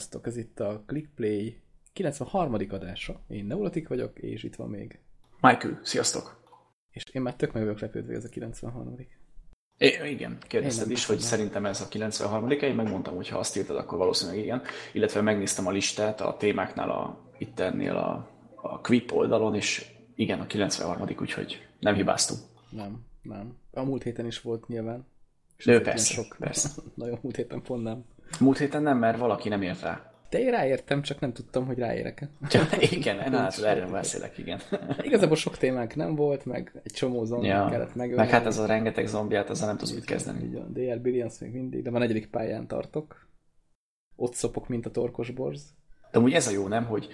Sziasztok, ez itt a Clickplay 93. adása. Én Neurotik vagyok, és itt van még. Michael, sziasztok! És én már tök meg vagyok lepődve, ez a 93. É, igen, kérdezted is, hogy szerintem ez a 93 én megmondtam, hogy ha azt írtad, akkor valószínűleg igen. Illetve megnéztem a listát a témáknál, a, itt ennél a, a Quip oldalon, és igen, a 93 úgyhogy nem hibáztunk. Nem, nem. A múlt héten is volt nyilván. És De persze, sok. persze. Nagyon múlt héten pont nem. Múlt héten nem, mert valaki nem ért rá. De én ráértem, csak nem tudtam, hogy ráérek-e. igen, hát erről beszélek, igen. Igazából sok témánk nem volt, meg egy csomó zombi ja. kellett megölni. Meg hát ez a rengeteg zombiát, azzal nem tudsz mit kezdeni. Így van. DR Billions még mindig, de van negyedik pályán tartok. Ott szopok, mint a torkos borz. De úgy ez a jó, nem, hogy,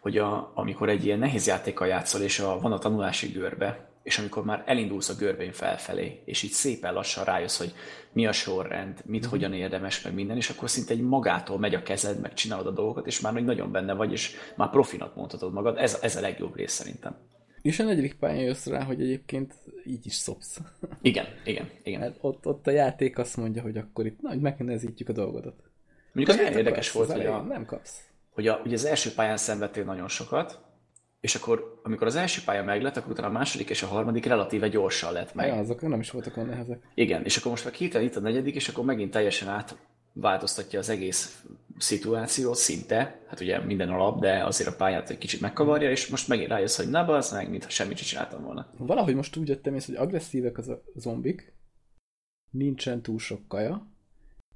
hogy a, amikor egy ilyen nehéz játékkal játszol, és a, van a tanulási görbe, és amikor már elindulsz a görbén felfelé, és így szépen lassan rájössz, hogy mi a sorrend, mit, mm. hogyan érdemes, meg minden, és akkor szinte egy magától megy a kezed, meg csinálod a dolgokat, és már még nagyon benne vagy, és már profinak mondhatod magad. Ez, ez a legjobb rész szerintem. És a negyedik pályán jössz rá, hogy egyébként így is szopsz. Igen, igen, igen. Mert ott, ott a játék azt mondja, hogy akkor itt na, megnehezítjük a dolgodat. Mondjuk az érdekes volt, hogy, a, nem kapsz. hogy a, ugye az első pályán szenvedtél nagyon sokat, és akkor, amikor az első pálya meglett, akkor utána a második és a harmadik relatíve gyorsan lett meg. Ja, azok nem is voltak olyan nehezek. Igen, és akkor most meg hirtelen itt a negyedik, és akkor megint teljesen átváltoztatja az egész szituációt szinte, hát ugye minden alap, de azért a pályát egy kicsit megkavarja, és most megint rájössz, hogy na, az meg, mintha semmit sem csináltam volna. Valahogy most úgy jöttem ész, hogy agresszívek az a zombik, nincsen túl sok kaja,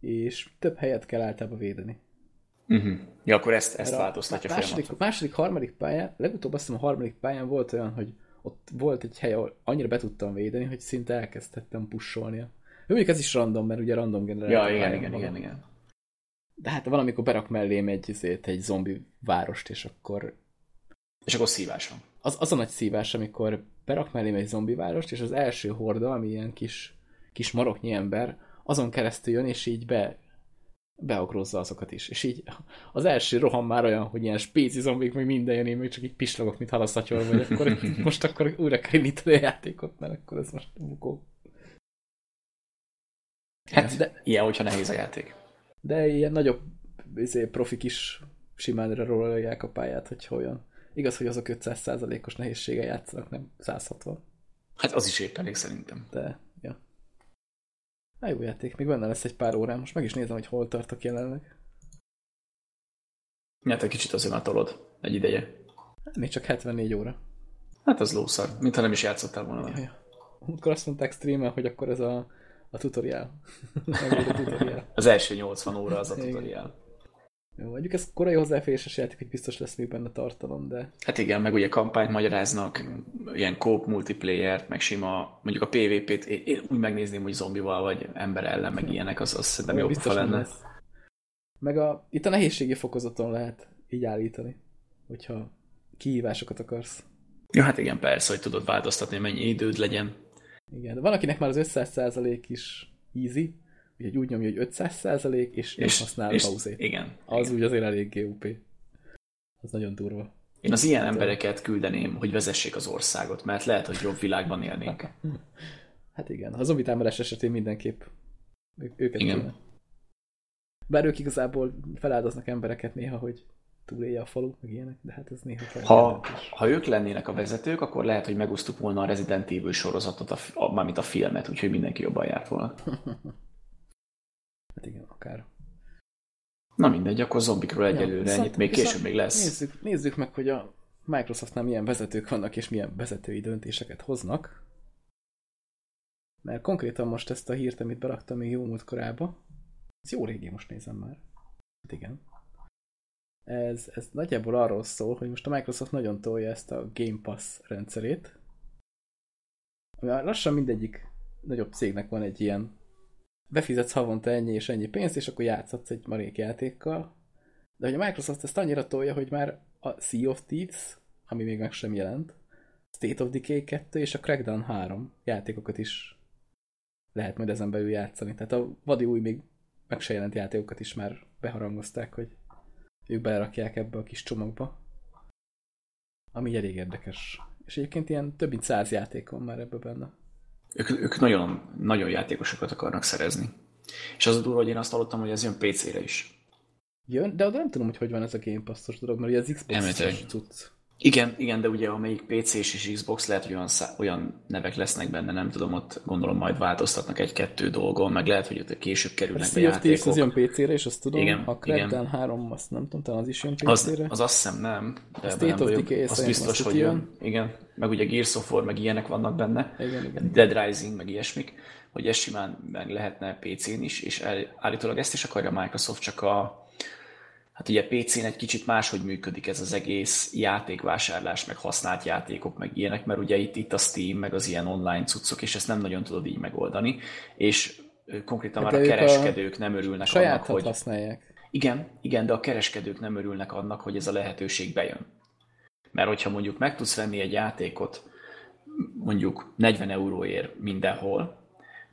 és több helyet kell általában védeni. Uh-huh. Ja, akkor ezt, ezt változtatja a második, második, harmadik pályán, legutóbb azt hiszem a harmadik pályán volt olyan, hogy ott volt egy hely, ahol annyira be tudtam védeni, hogy szinte elkezdhettem pusholnia. Mondjuk ez is random, mert ugye random generátor. Ja, igen, igen, igen, igen. De hát van, amikor berak mellém egy, azért, egy zombi várost, és akkor... És akkor szívás van. Az, az a nagy szívás, amikor berak mellém egy zombi várost, és az első horda, ami ilyen kis, kis maroknyi ember, azon keresztül jön, és így be beagrozza azokat is. És így az első roham már olyan, hogy ilyen spéci zombik, még minden jön, én még csak így pislogok, mint halaszatyor vagy, akkor most akkor újra kell indítani a játékot, mert akkor ez most bukó. Hát, de, ilyen, hogyha nehéz a játék. De ilyen nagyobb izé, profik is simán rololják a pályát, hogy olyan. Igaz, hogy azok 500%-os nehézsége játszanak, nem 160. Hát az is épp elég szerintem. De Na jó játék, még benne lesz egy pár órám. Most meg is nézem, hogy hol tartok jelenleg. Hát egy kicsit azért már tolod egy ideje. Hát, még csak 74 óra. Hát az lószar, mintha nem is játszottál volna. Ja, ja. Amikor azt mondták streamen, hogy akkor ez a, a tutoriál. a tutoriál. az első 80 óra az a tutoriál. Jó, mondjuk ez korai hozzáféréses játék, hogy biztos lesz még benne tartalom, de... Hát igen, meg ugye kampányt magyaráznak, ilyen coop multiplayer meg sima, mondjuk a PvP-t, én úgy megnézném, hogy zombival vagy ember ellen, meg ilyenek, az, az szerintem jobb, ha lenne. Lesz. Meg a, itt a nehézségi fokozaton lehet így állítani, hogyha kihívásokat akarsz. Ja, hát igen, persze, hogy tudod változtatni, mennyi időd legyen. Igen, de van, akinek már az 500% is easy, Úgyhogy úgy nyomja, hogy 500 százalék, és, és használ és, pauzét. Igen. Az igen. úgy azért elég GUP. Az nagyon durva. Én az ilyen embereket küldeném, hogy vezessék az országot, mert lehet, hogy jobb világban élnénk. Hát igen, a zombi támadás esetén mindenképp őket igen. kéne. Bár ők igazából feláldoznak embereket néha, hogy túlélje a falu, meg ilyenek, de hát ez néha kell. Ha, ha ők lennének a vezetők, akkor lehet, hogy megosztuk volna a Resident Evil sorozatot, a, a, mármint a filmet, úgyhogy mindenki jobban járt volna. Akár. Na mindegy, akkor zombikról egyelőre ja, ennyit, még később még lesz. Nézzük, nézzük meg, hogy a Microsoftnál milyen vezetők vannak, és milyen vezetői döntéseket hoznak. Mert konkrétan most ezt a hírt, amit beraktam még jó múlt korába, ez jó régi, most nézem már. Hát igen. Ez, ez nagyjából arról szól, hogy most a Microsoft nagyon tolja ezt a Game Pass rendszerét. Ami lassan mindegyik nagyobb cégnek van egy ilyen befizetsz havonta ennyi és ennyi pénzt, és akkor játszhatsz egy marék játékkal. De hogy a Microsoft ezt annyira tolja, hogy már a Sea of Thieves, ami még meg sem jelent, State of Decay 2 és a Crackdown 3 játékokat is lehet majd ezen belül játszani. Tehát a vadi új még meg se jelent játékokat is már beharangozták, hogy ők belerakják ebbe a kis csomagba. Ami elég érdekes. És egyébként ilyen több mint száz játék van már ebbe benne. Ők, ők nagyon, nagyon játékosokat akarnak szerezni. És az a durva, hogy én azt hallottam, hogy ez jön PC-re is. jön, de oda nem tudom, hogy hogy van ez a Game Pass-os dolog, mert ugye az Xbox cucc. Igen, igen, de ugye amelyik PC és Xbox lehet, hogy olyan, szá- olyan nevek lesznek benne, nem tudom, ott gondolom majd változtatnak egy-kettő dolgon, meg lehet, hogy ott később kerülnek be játékok. az jön PC-re, és azt tudom, igen, a Crackdown 3, azt nem tudom, talán az is jön PC-re. Az, az azt hiszem nem, de a State of Decay az biztos, hogy jön. jön. Igen, meg ugye Gears of War, meg ilyenek vannak benne. Igen, igen. Dead Rising, meg ilyesmik, hogy ez simán meg lehetne PC-n is, és állítólag ezt is akarja Microsoft, csak a hát ugye PC-n egy kicsit máshogy működik ez az egész játékvásárlás, meg használt játékok, meg ilyenek, mert ugye itt, itt a Steam, meg az ilyen online cuccok, és ezt nem nagyon tudod így megoldani, és konkrétan hát már a kereskedők a nem örülnek annak, hogy... használják. Igen, igen, de a kereskedők nem örülnek annak, hogy ez a lehetőség bejön. Mert hogyha mondjuk meg tudsz venni egy játékot mondjuk 40 euróért mindenhol,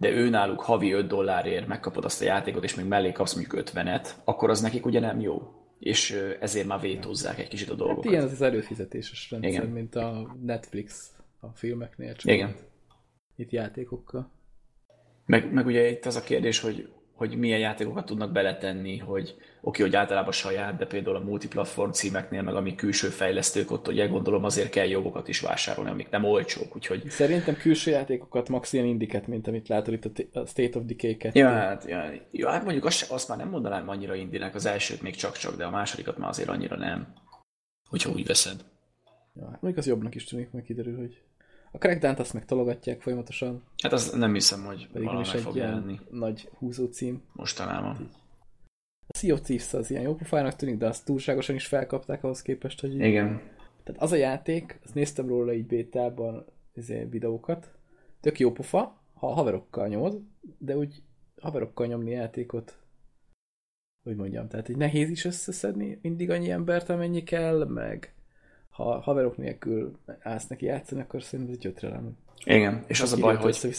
de ő náluk havi 5 dollárért megkapod azt a játékot, és még mellé kapsz mondjuk 50-et, akkor az nekik ugye nem jó. És ezért már vétózzák egy kicsit a dolgokat. Hát ilyen az az előfizetéses rendszer, Igen. mint a Netflix a filmeknél, csak Igen. Itt, itt játékokkal. Meg, meg ugye itt az a kérdés, hogy hogy milyen játékokat tudnak beletenni, hogy oké, hogy általában saját, de például a multiplatform címeknél, meg ami külső fejlesztők ott, ugye gondolom azért kell jogokat is vásárolni, amik nem olcsók, úgyhogy... Szerintem külső játékokat, max ilyen indiket, mint amit látod itt a State of Decay 2. Ja, hát, ja, ja, hát mondjuk azt, azt már nem mondanám annyira indinek, az elsőt még csak-csak, de a másodikat már azért annyira nem, hogyha úgy veszed. Ja, hát mondjuk az jobbnak is tűnik, meg kiderül, hogy a crackdown azt meg tologatják folyamatosan. Hát az nem hiszem, hogy Pedig is egy ilyen lenni. nagy húzó cím. Mostanában. A Sea of Thieves az ilyen jó pofának tűnik, de azt túlságosan is felkapták ahhoz képest, hogy... Igen. Tehát az a játék, azt néztem róla így bétában izé, videókat, tök jó pofa, ha a haverokkal nyomod, de úgy haverokkal nyomni játékot, hogy mondjam, tehát így nehéz is összeszedni mindig annyi embert, amennyi kell, meg ha haverok nélkül állsz neki játszani, akkor szerintem ez egy ötrelem. Igen, és az a baj, hogy,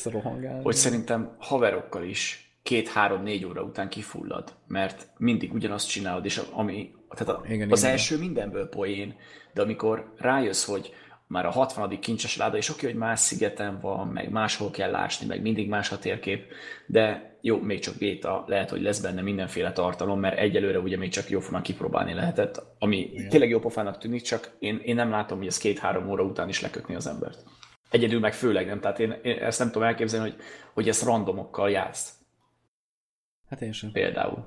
hogy szerintem haverokkal is két-három-négy óra után kifullad, mert mindig ugyanazt csinálod, és ami, tehát a, igen, az igen. első mindenből poén, de amikor rájössz, hogy már a 60. kincses láda, és oké, hogy más szigeten van, meg máshol kell ásni, meg mindig más a térkép, de jó, még csak béta, lehet, hogy lesz benne mindenféle tartalom, mert egyelőre ugye még csak jófónak kipróbálni lehetett, ami Igen. tényleg jó pofának tűnik, csak én, én nem látom, hogy ez két-három óra után is lekötni az embert. Egyedül meg főleg nem, tehát én, én ezt nem tudom elképzelni, hogy, hogy ezt randomokkal játsz. Hát én sem. Például.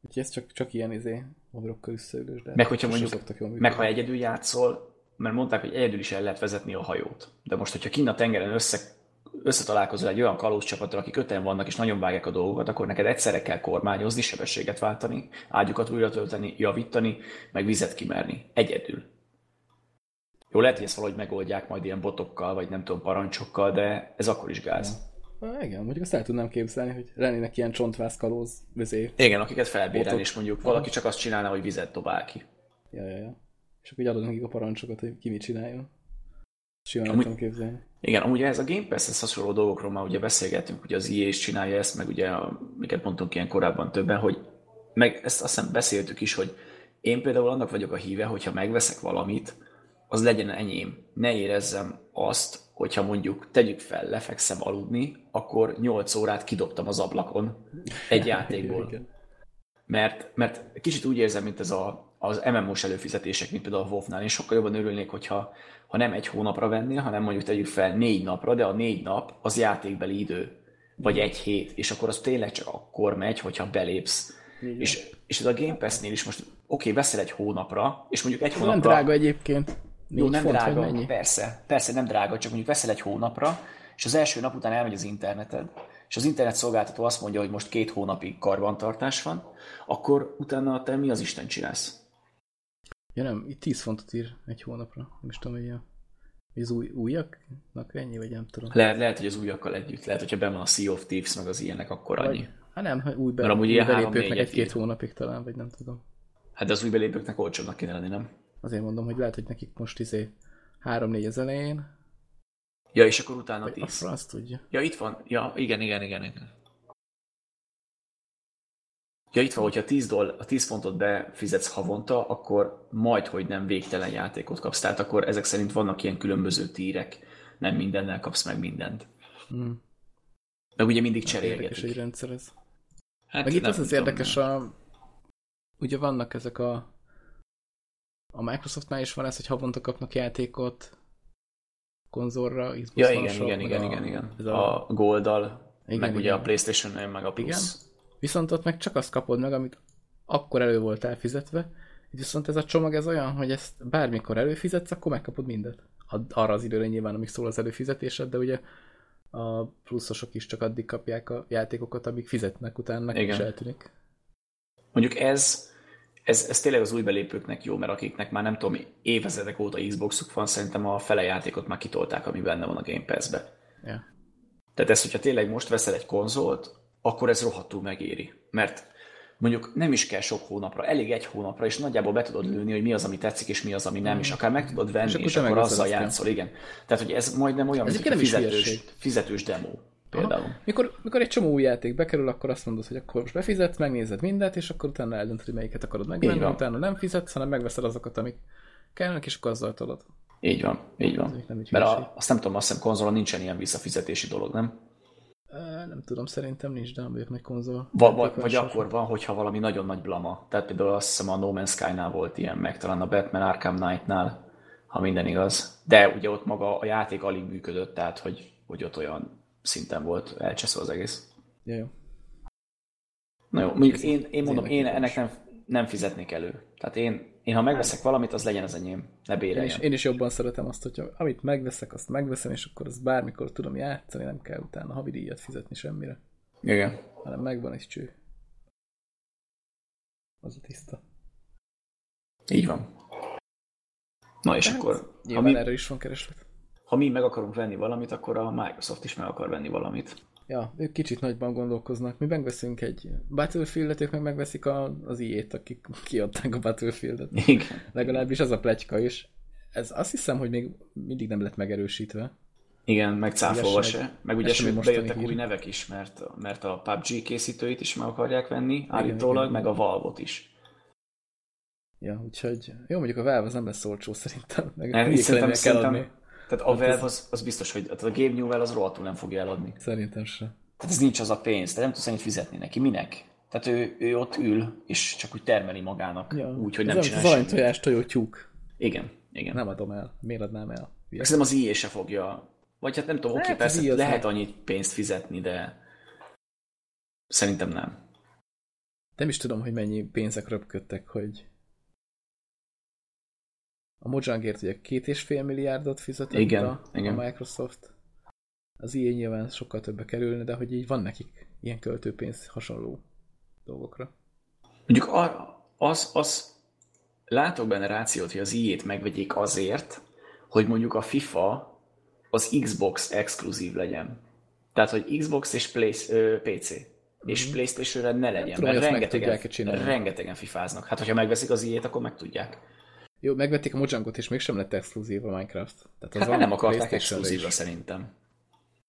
Úgyhogy ez csak, csak ilyen izé, overokkal összeülős, de meg hogyha mondjuk, meg ha egyedül játszol, mert mondták, hogy egyedül is el lehet vezetni a hajót. De most, hogyha kinn a tengeren össze, összetalálkozol egy olyan kalózcsapattal, akik öten vannak és nagyon vágják a dolgokat, akkor neked egyszerre kell kormányozni, sebességet váltani, ágyukat újra tölteni, javítani, meg vizet kimerni. Egyedül. Jó, lehet, hogy ezt valahogy megoldják majd ilyen botokkal, vagy nem tudom, parancsokkal, de ez akkor is gáz. Ja. igen, mondjuk azt el tudnám képzelni, hogy lennének ilyen csontvász kalóz vizé. Igen, akiket felbérelni, és mondjuk valaki csak azt csinálna, hogy vizet dobál ki. Ja, ja, ja és akkor adod nekik a parancsokat, hogy ki mit csináljon. Simán amúgy, képzelni. Igen, amúgy ez a Game pass ez hasonló dolgokról már ugye beszélgetünk, hogy az EA is csinálja ezt, meg ugye, miket mondtunk ilyen korábban többen, hogy meg ezt azt hiszem beszéltük is, hogy én például annak vagyok a híve, hogyha megveszek valamit, az legyen enyém. Ne érezzem azt, hogyha mondjuk tegyük fel, lefekszem aludni, akkor 8 órát kidobtam az ablakon egy játékból. Mert, mert kicsit úgy érzem, mint ez a az MMO-s előfizetések, mint például a WoW-nál. Én sokkal jobban örülnék, hogyha ha nem egy hónapra vennél, hanem mondjuk tegyük fel négy napra, de a négy nap az játékbeli idő, vagy egy hét, és akkor az tényleg csak akkor megy, hogyha belépsz. És, és ez a Game Pass-nél is most, oké, okay, veszel egy hónapra, és mondjuk egy hónapra... Nem drága egyébként. Jó, nem font, drága, persze, persze nem drága, csak mondjuk veszel egy hónapra, és az első nap után elmegy az interneted, és az internet szolgáltató azt mondja, hogy most két hónapig karbantartás van, akkor utána te mi az Isten csinálsz? Ja nem, itt 10 fontot ír egy hónapra. Nem is tudom, hogy a, az új, újaknak ennyi, vagy nem tudom. Lehet, lehet, hogy az újakkal együtt. Lehet, hogyha ben van a Sea of Thieves, meg az ilyenek, akkor vagy, annyi. Hát nem, új, be, új belépőknek egy-két hónapig talán, vagy nem tudom. Hát de az új belépőknek olcsóbbnak kéne lenni, nem? Azért mondom, hogy lehet, hogy nekik most izé 3-4 az elején. Ja, és akkor utána 10. A franc tudja. Ja, itt van. Ja, igen, igen, igen. igen. Ja, itt van, hogyha 10, doll, a 10 fontot befizetsz havonta, akkor majd, hogy nem végtelen játékot kapsz. Tehát akkor ezek szerint vannak ilyen különböző tírek, nem mindennel kapsz meg mindent. Hmm. Meg ugye mindig cserélgetik. Érdekes egy rendszer ez. Hát meg itt az az érdekes a ugye vannak ezek a a Microsoftnál is van ez, hogy havonta kapnak játékot konzolra, Xbox Ja, igen, igen, igen, a, igen, igen. Ez a, a Gold-dal, Igen, meg ugye igen. a Playstation meg a Plus. Igen. Viszont ott meg csak azt kapod meg, amit akkor elő volt elfizetve. Viszont ez a csomag ez olyan, hogy ezt bármikor előfizetsz, akkor megkapod mindet. Arra az időre nyilván, amíg szól az előfizetésed, de ugye a pluszosok is csak addig kapják a játékokat, amíg fizetnek, utána nekik is Igen. eltűnik. Mondjuk ez, ez, ez tényleg az új belépőknek jó, mert akiknek már nem tudom, évezredek óta Xboxuk van, szerintem a fele játékot már kitolták, ami benne van a Game Pass-be. Ja. Tehát ez, hogyha tényleg most veszel egy konzolt, akkor ez rohadtul megéri. Mert mondjuk nem is kell sok hónapra, elég egy hónapra, és nagyjából be tudod lőni, hogy mi az, ami tetszik, és mi az, ami nem, és akár meg tudod venni, És és, akkor azzal játszol, igen. Tehát, hogy ez majdnem olyan, Ez mint egy fizetős, fizetős demo például. Aha. Mikor, mikor egy csomó új játék bekerül, akkor azt mondod, hogy akkor most befizetsz, megnézed mindet, és akkor utána eldöntöd, hogy melyiket akarod megvenni, Így utána nem fizetsz, hanem megveszed azokat, amik kellnek, és akkor azzal tolod. Így van, így van. Ez nem egy Mert a, azt nem tudom, azt hiszem konzolon nincsen ilyen visszafizetési dolog, nem? Nem tudom, szerintem nincs, de nem vagyok nagy konzol. Va, va, vagy akkor van, hogyha valami nagyon nagy blama. Tehát például azt hiszem a No Man's Sky-nál volt ilyen, meg talán a Batman Arkham Knight-nál, ha minden igaz. De ugye ott maga a játék alig működött, tehát hogy, hogy ott olyan szinten volt elcseszve az egész. Ja, jó. Na jó, mondjuk én, én mondom, én ennek nem, nem fizetnék elő. Tehát én, én ha megveszek valamit, az legyen az enyém. Ne Én béreljem. is, én is jobban szeretem azt, hogyha amit megveszek, azt megveszem, és akkor azt bármikor tudom játszani, nem kell utána havidíjat fizetni semmire, Igen. hanem megvan egy cső. Az a tiszta. Így van. Na és akkor, ha Hát, Nyilván mi, erre is van kereslet. Ha mi meg akarunk venni valamit, akkor a Microsoft is meg akar venni valamit. Ja, ők kicsit nagyban gondolkoznak. Mi megveszünk egy Battlefield-et, ők meg megveszik a, az IE-t, akik kiadták a Battlefield-et. Igen. Legalábbis az a pletyka is. Ez azt hiszem, hogy még mindig nem lett megerősítve. Igen, meg cáfolva se. Meg ugye sőt, bejöttek hír. új nevek is, mert, mert a PUBG készítőit is meg akarják venni, állítólag, igen. meg a Valve-ot is. Ja, úgyhogy jó, mondjuk a Valve az nem lesz olcsó szerintem. Meg hülyék szerintem, eladni. szerintem, tehát a Valve az, az biztos, hogy tehát a Game New-vel az rohadtul nem fogja eladni. Szerintem se. Tehát ez nincs az a pénz, te nem tudsz ennyit fizetni neki. Minek? Tehát ő, ő ott ül, és csak úgy termeli magának, Ja. úgy, hogy Ez nem csinál semmit. aranytojás tojó tyúk. Igen, igen. Nem adom el. Miért adnám el? Hülye. Szerintem az IE se fogja, vagy hát nem tudom, oké, Hát, persze lehet nem. annyit pénzt fizetni, de szerintem nem. Nem is tudom, hogy mennyi pénzek röpködtek, hogy a Mojangért ugye két és fél milliárdot fizetett Igen, a, igen. a Microsoft. Az ilyen nyilván sokkal többe kerülne, de hogy így van nekik ilyen költőpénz hasonló dolgokra. Mondjuk az, az látok benne rációt, hogy az IE-t megvegyék azért, hogy mondjuk a FIFA az Xbox exkluzív legyen. Tehát, hogy Xbox és Play, ö, PC. És Playstation-re ne legyen, Mhm. tudom, mert rengetegen, rengetegen fifáznak. Hát, hogyha megveszik az IE-t, akkor meg tudják. Jó, megvették a Mojangot, és mégsem lett exkluzív a Minecraft. Tehát Hát van mert nem akarták exkluzívra szerintem.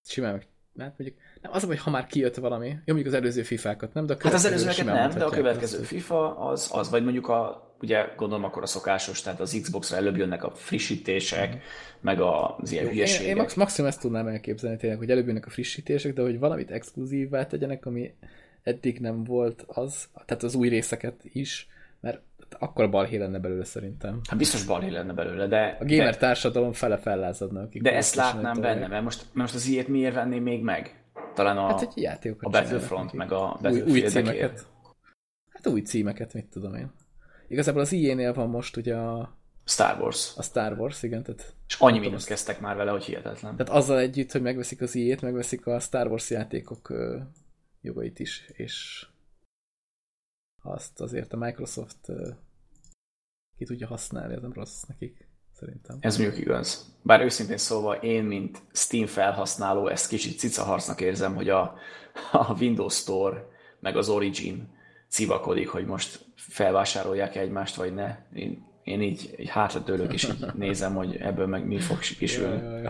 Simán meg... Hát mondjuk, nem, az, hogy ha már kijött valami, jó, mondjuk az előző FIFA-kat nem, de a Hát az előzőeket nem, de a mondhatják következő azt, FIFA az, az, vagy mondjuk a, ugye gondolom akkor a szokásos, tehát az Xbox-ra előbb jönnek a frissítések, meg az ilyen Én, hülyeségek. én max, maximum ezt tudnám elképzelni tényleg, hogy előbb jönnek a frissítések, de hogy valamit exkluzívvá tegyenek, ami eddig nem volt az, tehát az új részeket is, mert akkor balhé lenne belőle szerintem. Hát biztos balhé lenne belőle, de, A gamer de, társadalom fele fellázadna, de ezt látnám tolják. benne, mert most, mert most az ilyet miért venném még meg? Talán a, Hát, hogy játékokat a Battlefront, meg a új, új Battlefield címeket. Hát új címeket, mit tudom én. Igazából az IE-nél van most ugye a, Star Wars. a Star Wars, igen, tehát, És annyi tudom, mínusz kezdtek már vele, hogy hihetetlen. tehát azzal együtt, hogy megveszik az IE-t, megveszik a Star Wars játékok jogait is, és azt azért a Microsoft ki tudja használni, ez nem rossz nekik, szerintem. Ez mondjuk igaz. Bár őszintén szólva, én, mint Steam felhasználó, ezt kicsit cicaharcnak érzem, hogy a, a Windows Store meg az Origin civakodik, hogy most felvásárolják egymást, vagy ne. Én, én így, így hátradőlök, és így nézem, hogy ebből meg mi fog kisülni.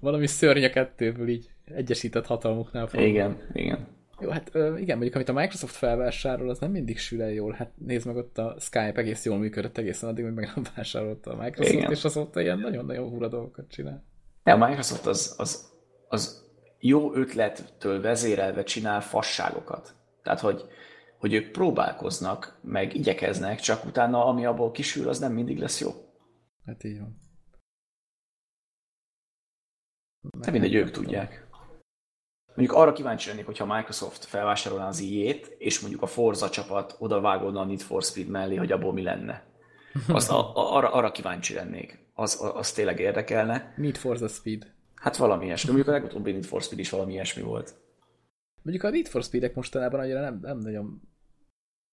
Valami szörny a kettőből így egyesített hatalmuknál fogva. Igen, igen. Jó, hát igen, mondjuk amit a Microsoft felvásárol, az nem mindig sül el jól. Hát nézd meg ott a Skype egész jól működött egészen addig, hogy meg nem vásárolta a Microsoft, Igen. és azóta ilyen nagyon-nagyon húra dolgokat csinál. De a Microsoft az, az, az jó ötlettől vezérelve csinál fasságokat. Tehát, hogy hogy ők próbálkoznak, meg igyekeznek, csak utána ami abból kisül, az nem mindig lesz jó. Hát így van. De mindegy, ők tudják. Mondjuk arra kíváncsi lennék, hogyha Microsoft felvásárolná az IE-t, és mondjuk a Forza csapat odavágódna a Need for Speed mellé, hogy abból mi lenne. Azt a, a, arra, arra kíváncsi lennék. Az, az tényleg érdekelne. Need for the Speed. Hát valami ilyesmi. Mondjuk a legutóbbi Need for Speed is valami ilyesmi volt. Mondjuk a Need for Speed-ek mostanában annyira nem, nem nagyon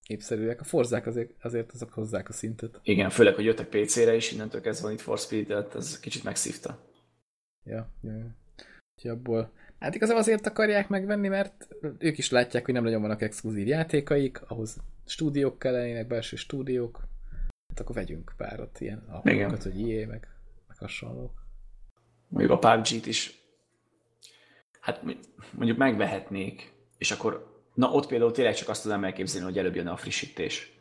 népszerűek. A Forzák azért, azért azok hozzák a szintet. Igen, főleg, hogy jöttek PC-re is, innentől kezdve a Need for Speed, ez kicsit megszívta. Ja, ja, ja. Úgyhogy abból... Hát igazából azért akarják megvenni, mert ők is látják, hogy nem nagyon vannak exkluzív játékaik, ahhoz stúdiók kellenének, belső stúdiók. Hát akkor vegyünk párat ilyen alkalmakat, hogy IE, meg, meg hasonlók. Mondjuk a PUBG-t is hát mondjuk megvehetnék, és akkor, na ott például tényleg csak azt tudom elképzelni, hogy előbb jönne a frissítés.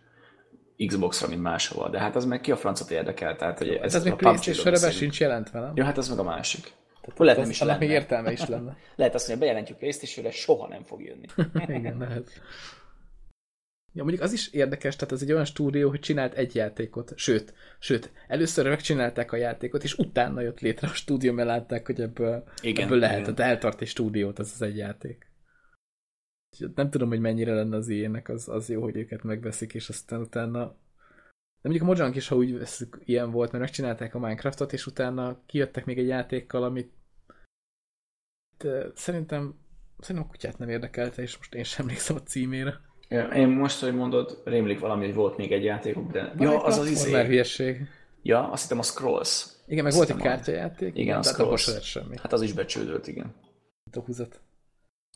Xbox-ra, mint máshova, de hát az meg ki a francot érdekel, tehát hogy ez, ez még Playstation-re be sincs jelentve, nem? Jó, hát az meg a másik. Tehát lehet nem is lenne. még értelme is lenne. lehet azt mondani, bejelentjük Playstation-re, soha nem fog jönni. Igen, lehet. Ja, mondjuk az is érdekes, tehát ez egy olyan stúdió, hogy csinált egy játékot, sőt, sőt, először megcsinálták a játékot, és utána jött létre a stúdió, mert látták, hogy ebből, igen, ebből lehet, igen. tehát eltart egy stúdiót, az az egy játék. Nem tudom, hogy mennyire lenne az ilyenek, az, az jó, hogy őket megveszik, és aztán utána de mondjuk a Mojang is, ha úgy veszük, ilyen volt, mert megcsinálták a Minecraftot, és utána kijöttek még egy játékkal, amit de szerintem szerintem a kutyát nem érdekelte, és most én sem emlékszem a címére. Én most, hogy mondod, rémlik valami, hogy volt még egy játékok, de... Van ja, az az izé. hülyeség. Ja, azt hittem a Scrolls. Igen, meg volt egy kártyajáték. Igen, a Scrolls. Hát semmi. Hát az is becsődölt, igen. Dohuzat.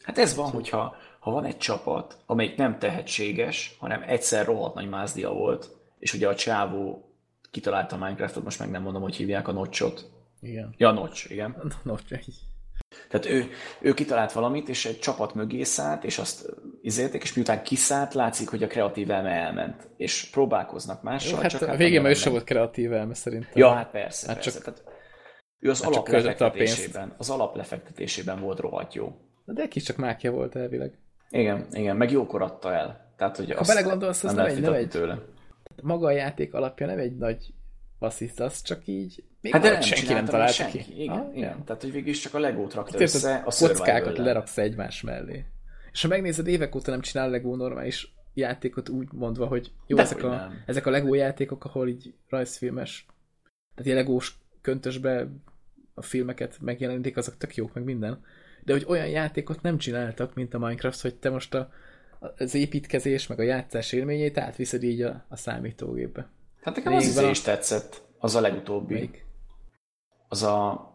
Hát ez van, hogyha ha van egy csapat, amelyik nem tehetséges, hanem egyszer rohadt nagy mázdia volt, és ugye a csávó kitalálta a Minecraftot, most meg nem mondom, hogy hívják a Notchot. Igen. Ja, Notch, igen. Így. Tehát ő, ő kitalált valamit, és egy csapat mögé szállt, és azt izélték, és miután kiszállt, látszik, hogy a kreatív elme elment. És próbálkoznak mással. Hát csak a hát végén már sem volt kreatív elme szerintem. Ja, hát persze, hát persze. Csak, Tehát ő az hát alaplefektetésében, az alaplefektetésében volt rohadt jó. De kis csak mákja volt elvileg. Igen, igen, meg jókor adta el. Tehát, hogy ha belegondolsz, az nem, nem egy, nem egy, tőle. Maga a játék alapja nem egy nagy assist, az csak így még hát de nem senki nem találta senki. ki. Igen, ah, igen. Tehát, hogy végül is csak a Lego rakta Itt össze a kockákat leraksz egymás mellé. És ha megnézed, évek óta nem csinál Lego normális játékot úgy mondva, hogy jó, de ezek, a, ezek a Lego játékok, ahol így rajzfilmes, tehát ilyen legós köntösbe a filmeket megjelenítik, azok tök jók, meg minden. De hogy olyan játékot nem csináltak, mint a Minecraft, hogy te most a, az építkezés, meg a játszás élményét átviszed így a, a számítógépbe. Hát nekem az izé is tetszett, az a legutóbbi. Még? Az a,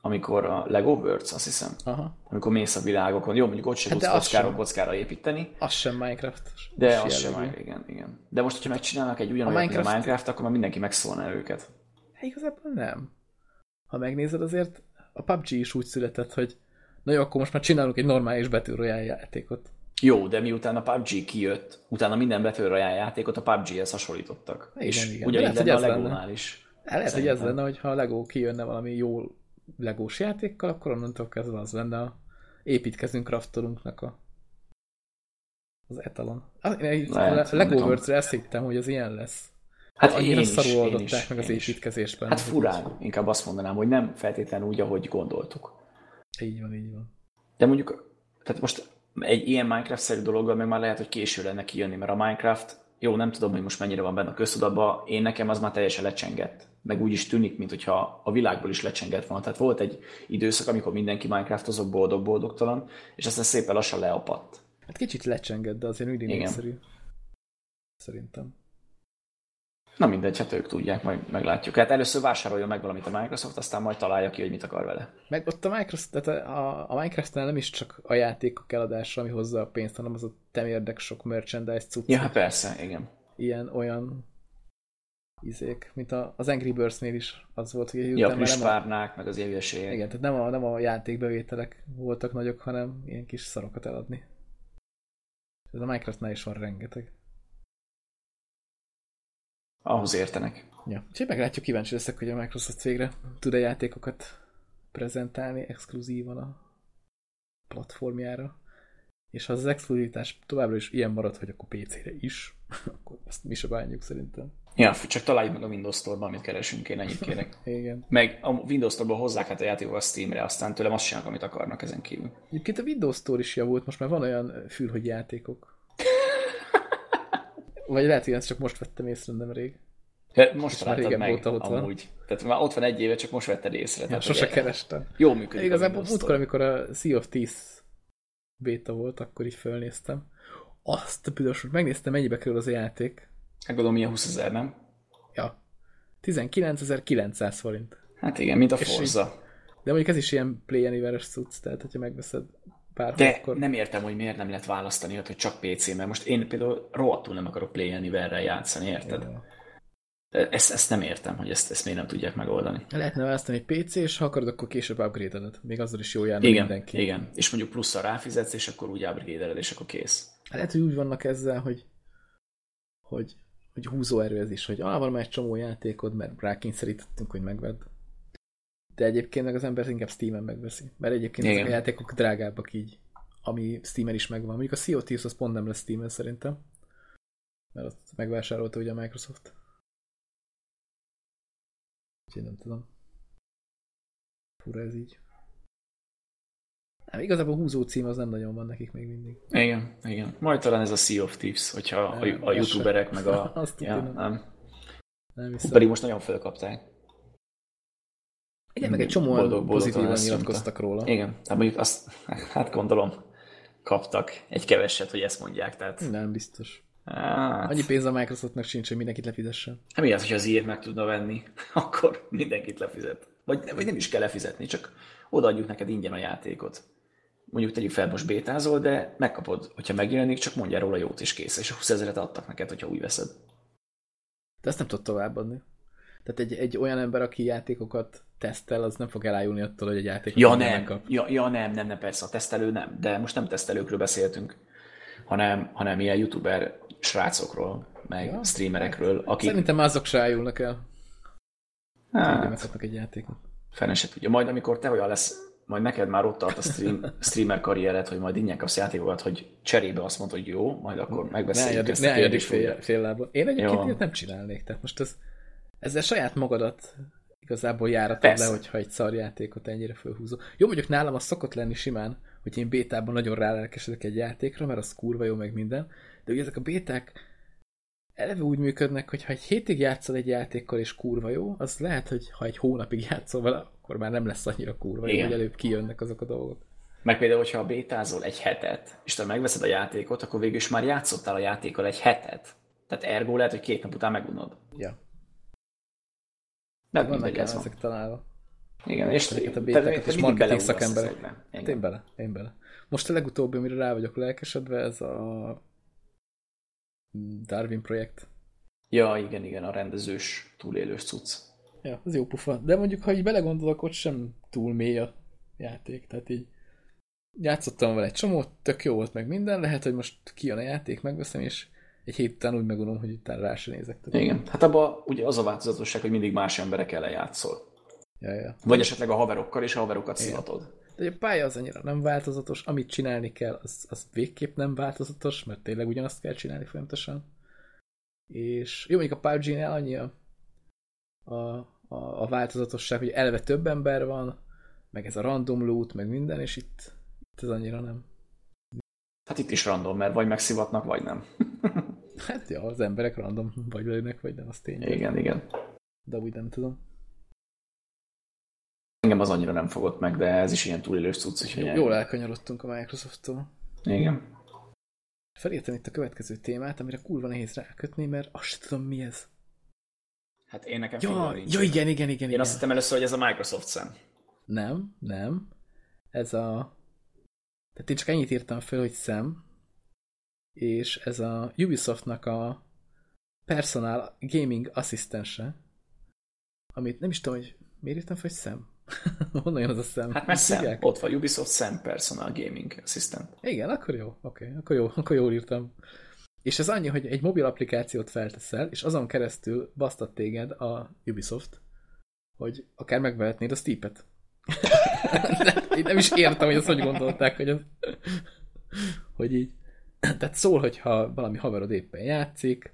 amikor a Lego Worlds, azt hiszem. Aha. Amikor mész a világokon. Jó, mondjuk ott sem hát tudsz kockáról kockára építeni. Az sem Minecraft. De az sem Minecraft, igen, igen. De most, hogyha megcsinálnak egy ugyanolyan, a Minecraft... a Minecraft, akkor már mindenki megszólna őket. Hát igazából nem. Ha megnézed, azért a PUBG is úgy született, hogy na jó, akkor most már csinálunk egy normális Royale játékot. Jó, de miután a PUBG kijött, utána minden Battle Royale játékot a PUBG-hez hasonlítottak. Igen, és igen. ugyanígy lenne a Legónál is. Lehet, hogy ez lenne, hogyha a Lego kijönne valami jó legós játékkal, akkor onnantól kezdve az lenne a építkezünk, craftolunknak a az etalon. Lehet, a Lego Worlds-re ezt hittem, hogy az ilyen lesz. Hát Annyira én is, szarul oldották meg az építkezésben. Hát furán, inkább azt mondanám, hogy nem feltétlenül úgy, ahogy gondoltuk. Így van, így van. De mondjuk, tehát most egy ilyen Minecraft-szerű dologgal meg már lehet, hogy késő lenne kijönni, mert a Minecraft, jó, nem tudom, hogy most mennyire van benne a köztudatban, én nekem az már teljesen lecsengett. Meg úgy is tűnik, mintha a világból is lecsengett volna. Tehát volt egy időszak, amikor mindenki Minecraftozok boldog-boldogtalan, és aztán szépen lassan leapadt. Hát kicsit lecsengett, de azért úgy népszerű. Szerintem. Na mindegy, hát ők tudják, majd meglátjuk. Hát először vásárolja meg valamit a Microsoft, aztán majd találja ki, hogy mit akar vele. Meg ott a Microsoft, tehát a, a Minecraft-nál nem is csak a játékok eladása, ami hozza a pénzt, hanem az a temérdek sok merchandise cucc. Ja, hát persze, igen. Ilyen, olyan izék, mint a, az Angry Birds-nél is az volt, hogy ja, a párnák, meg az évjeségek. Igen, tehát nem a, nem a játékbevételek voltak nagyok, hanem ilyen kis szarokat eladni. Ez a Minecraftnál is van rengeteg. Ahhoz értenek. Ja. Úgyhogy meglátjuk, kíváncsi leszek, hogy a Microsoft végre tud-e játékokat prezentálni exkluzívan a platformjára. És ha az exkluzivitás továbbra is ilyen marad, hogy akkor PC-re is, akkor ezt mi se bánjuk szerintem. Ja, csak találjuk meg a Windows Store-ban, amit keresünk, én ennyit kérek. Igen. Meg a Windows Store-ban hozzák hát a játékot a Steamre, aztán tőlem azt csinálnak, amit akarnak ezen kívül. Egyébként a Windows Store is javult, most már van olyan fülhogy játékok. Vagy lehet, hogy ezt csak most vettem észre, nem rég. Ja, most régen meg, óta ott van. amúgy. Tehát már ott van egy éve, csak most vetted észre. Ja, Tehát, sose hogy kerestem. Jó működik Igazából múltkor, amikor a Sea of Thieves beta volt, akkor így fölnéztem. Azt a büdös, hogy megnéztem, mennyibe kerül az a játék. Hát gondolom, milyen 20 ezer, nem? Ja. 19.900 forint. Hát igen, mint a És így- Forza. De mondjuk ez is ilyen Play Anywhere-es cucc, tehát hogyha megveszed bárhol, De akkor... nem értem, hogy miért nem lehet választani, hogy csak PC, mert most én például rohadtul nem akarok Play Anywhere-rel játszani, érted? Ezt, ezt nem értem, hogy ezt, ezt miért nem tudják megoldani. Lehetne választani egy PC, és ha akarod, akkor később upgrade Még azzal is jó járna Igen, mindenki. igen. És mondjuk pluszra ráfizetsz, és akkor úgy upgrade és akkor kész. Lehet, hogy úgy vannak ezzel, hogy, hogy, hogy húzóerő ez is, hogy ah, van már egy csomó játékod, mert rákényszerítettünk, hogy megvedd. De egyébként meg az ember inkább Steam-en megveszi. Mert egyébként Igen. ezek a játékok drágábbak így, ami Steam-en is megvan. Mondjuk a Thieves az pont nem lesz Steam-en szerintem. Mert azt megvásárolta ugye a Microsoft. Úgyhogy nem tudom. Fura ez így. Nem, igazából húzó cím az nem nagyon van nekik még mindig. Igen, igen. Majd talán ez a Sea of Thieves, hogyha a, Nem, a az youtuberek meg a... Azt ja, nem. nem. Nem hiszem. Pedig most nagyon felkapták. Igen, meg egy csomóan boldog- pozitívan nyilatkoztak róla. Igen, tehát mondjuk azt, hát gondolom, kaptak egy keveset, hogy ezt mondják, tehát... Nem biztos. Hát, Annyi pénz a Microsoftnak sincs, hogy mindenkit lefizessen. hát mi az, hogy az ír meg tudna venni, akkor mindenkit lefizet. Vagy, vagy nem is kell lefizetni, csak odaadjuk neked ingyen a játékot. Mondjuk tegyük fel, most bétázol, de megkapod, hogyha megjelenik, csak mondjál róla jót és kész, és a 20 ezeret adtak neked, hogyha úgy veszed. De ezt nem tud továbbadni. Tehát egy, egy olyan ember, aki játékokat tesztel, az nem fog elájulni attól, hogy egy játékot Ja nem, megkap. ja, ja nem, nem, nem, persze, a tesztelő nem, de most nem tesztelőkről beszéltünk, hanem, hanem ilyen youtuber srácokról, meg Ja. streamerekről, akik... Szerintem azok se ájulnak el, hát, egy játékot. fene se tudja. Majd amikor te olyan lesz, majd neked már ott tart a stream, streamer karriered, hogy majd ingyen kapsz játékokat, hogy cserébe azt mondod, hogy jó, majd akkor Ne megbeszéljük engedjük, ezt ne a fél, fél lábon. Én egyébként ilyet nem csinálnék. Tehát most ez, ezzel saját magadat igazából járatod Persze. le, hogyha egy szarjátékot ennyire fölhúzó. Jó, mondjuk nálam az szokott lenni simán, hogy én bétában nagyon rálelkesedek egy játékra, mert az kurva jó meg minden, de ugye ezek a béták eleve úgy működnek, hogy ha egy hétig játszol egy játékkal és kurva jó, az lehet, hogy ha egy hónapig játszol vele, akkor már nem lesz annyira kurva jó, Igen. hogy előbb kijönnek azok a dolgok. Meg például, hogyha bétázol egy hetet, és te megveszed a játékot, akkor végül is már játszottál a játékkal egy hetet. Tehát ergo lehet, hogy két nap után megunod. Ja, De mindegy, ez van. ezek találva. Igen, és Ezeket a bétákat és marketing szakemberek. Hát én bele, én bele. Most a legutóbbi, amire rá vagyok lelkesedve, ez a Darwin projekt. Ja, igen, igen, a rendezős, túlélős cucc. Ja, az jó pufa. De mondjuk, ha így belegondolok, ott sem túl mély a játék. Tehát így játszottam vele egy csomót, tök jó volt meg minden, lehet, hogy most kijön a játék, megveszem, és egy hét után úgy megunom, hogy utána rá se nézek. többet. Igen, hát abban ugye az a változatosság, hogy mindig más emberek ellen játszol. Ja, ja. Vagy esetleg a haverokkal, és a haverokat szivatod. De a pálya az annyira nem változatos, amit csinálni kell, az, az végképp nem változatos, mert tényleg ugyanazt kell csinálni folyamatosan. És jó, mondjuk a PUBG-nél annyi a, a, a, a változatosság, hogy eleve több ember van, meg ez a random loot, meg minden, és itt, itt ez annyira nem. Hát itt is random, mert vagy megszivatnak, vagy nem. Hát ja, az emberek random vagy lőnek, vagy nem, az tény. Igen, igen. De úgy nem tudom. Engem az annyira nem fogott meg, de ez is ilyen túlélős cucc, úgyhogy Jó, jól elkanyarodtunk a Microsoft-tól. Igen. Felírtam itt a következő témát, amire kurva nehéz rákötni, mert azt sem tudom mi ez. Hát én nekem Ja, ja igen, igen, igen. Én igen. azt hittem először, hogy ez a Microsoft szem. Nem, nem. Ez a... Tehát én csak ennyit írtam föl, hogy szem, és ez a Ubisoftnak a personal gaming asszisztense, amit nem is tudom, hogy miért írtam fel, hogy szem? Honnan jön az a szem? Hát mert szem. Ott van Ubisoft Sam Personal Gaming Assistant. Igen, akkor jó, oké, okay, akkor jó, akkor jól írtam. És ez annyi, hogy egy mobil applikációt felteszel, és azon keresztül basztat téged a Ubisoft, hogy akár megvehetnéd a Steepet. De én nem is értem, hogy azt hogy gondolták, hogy, az, hogy így, tehát szól, hogyha valami haverod éppen játszik,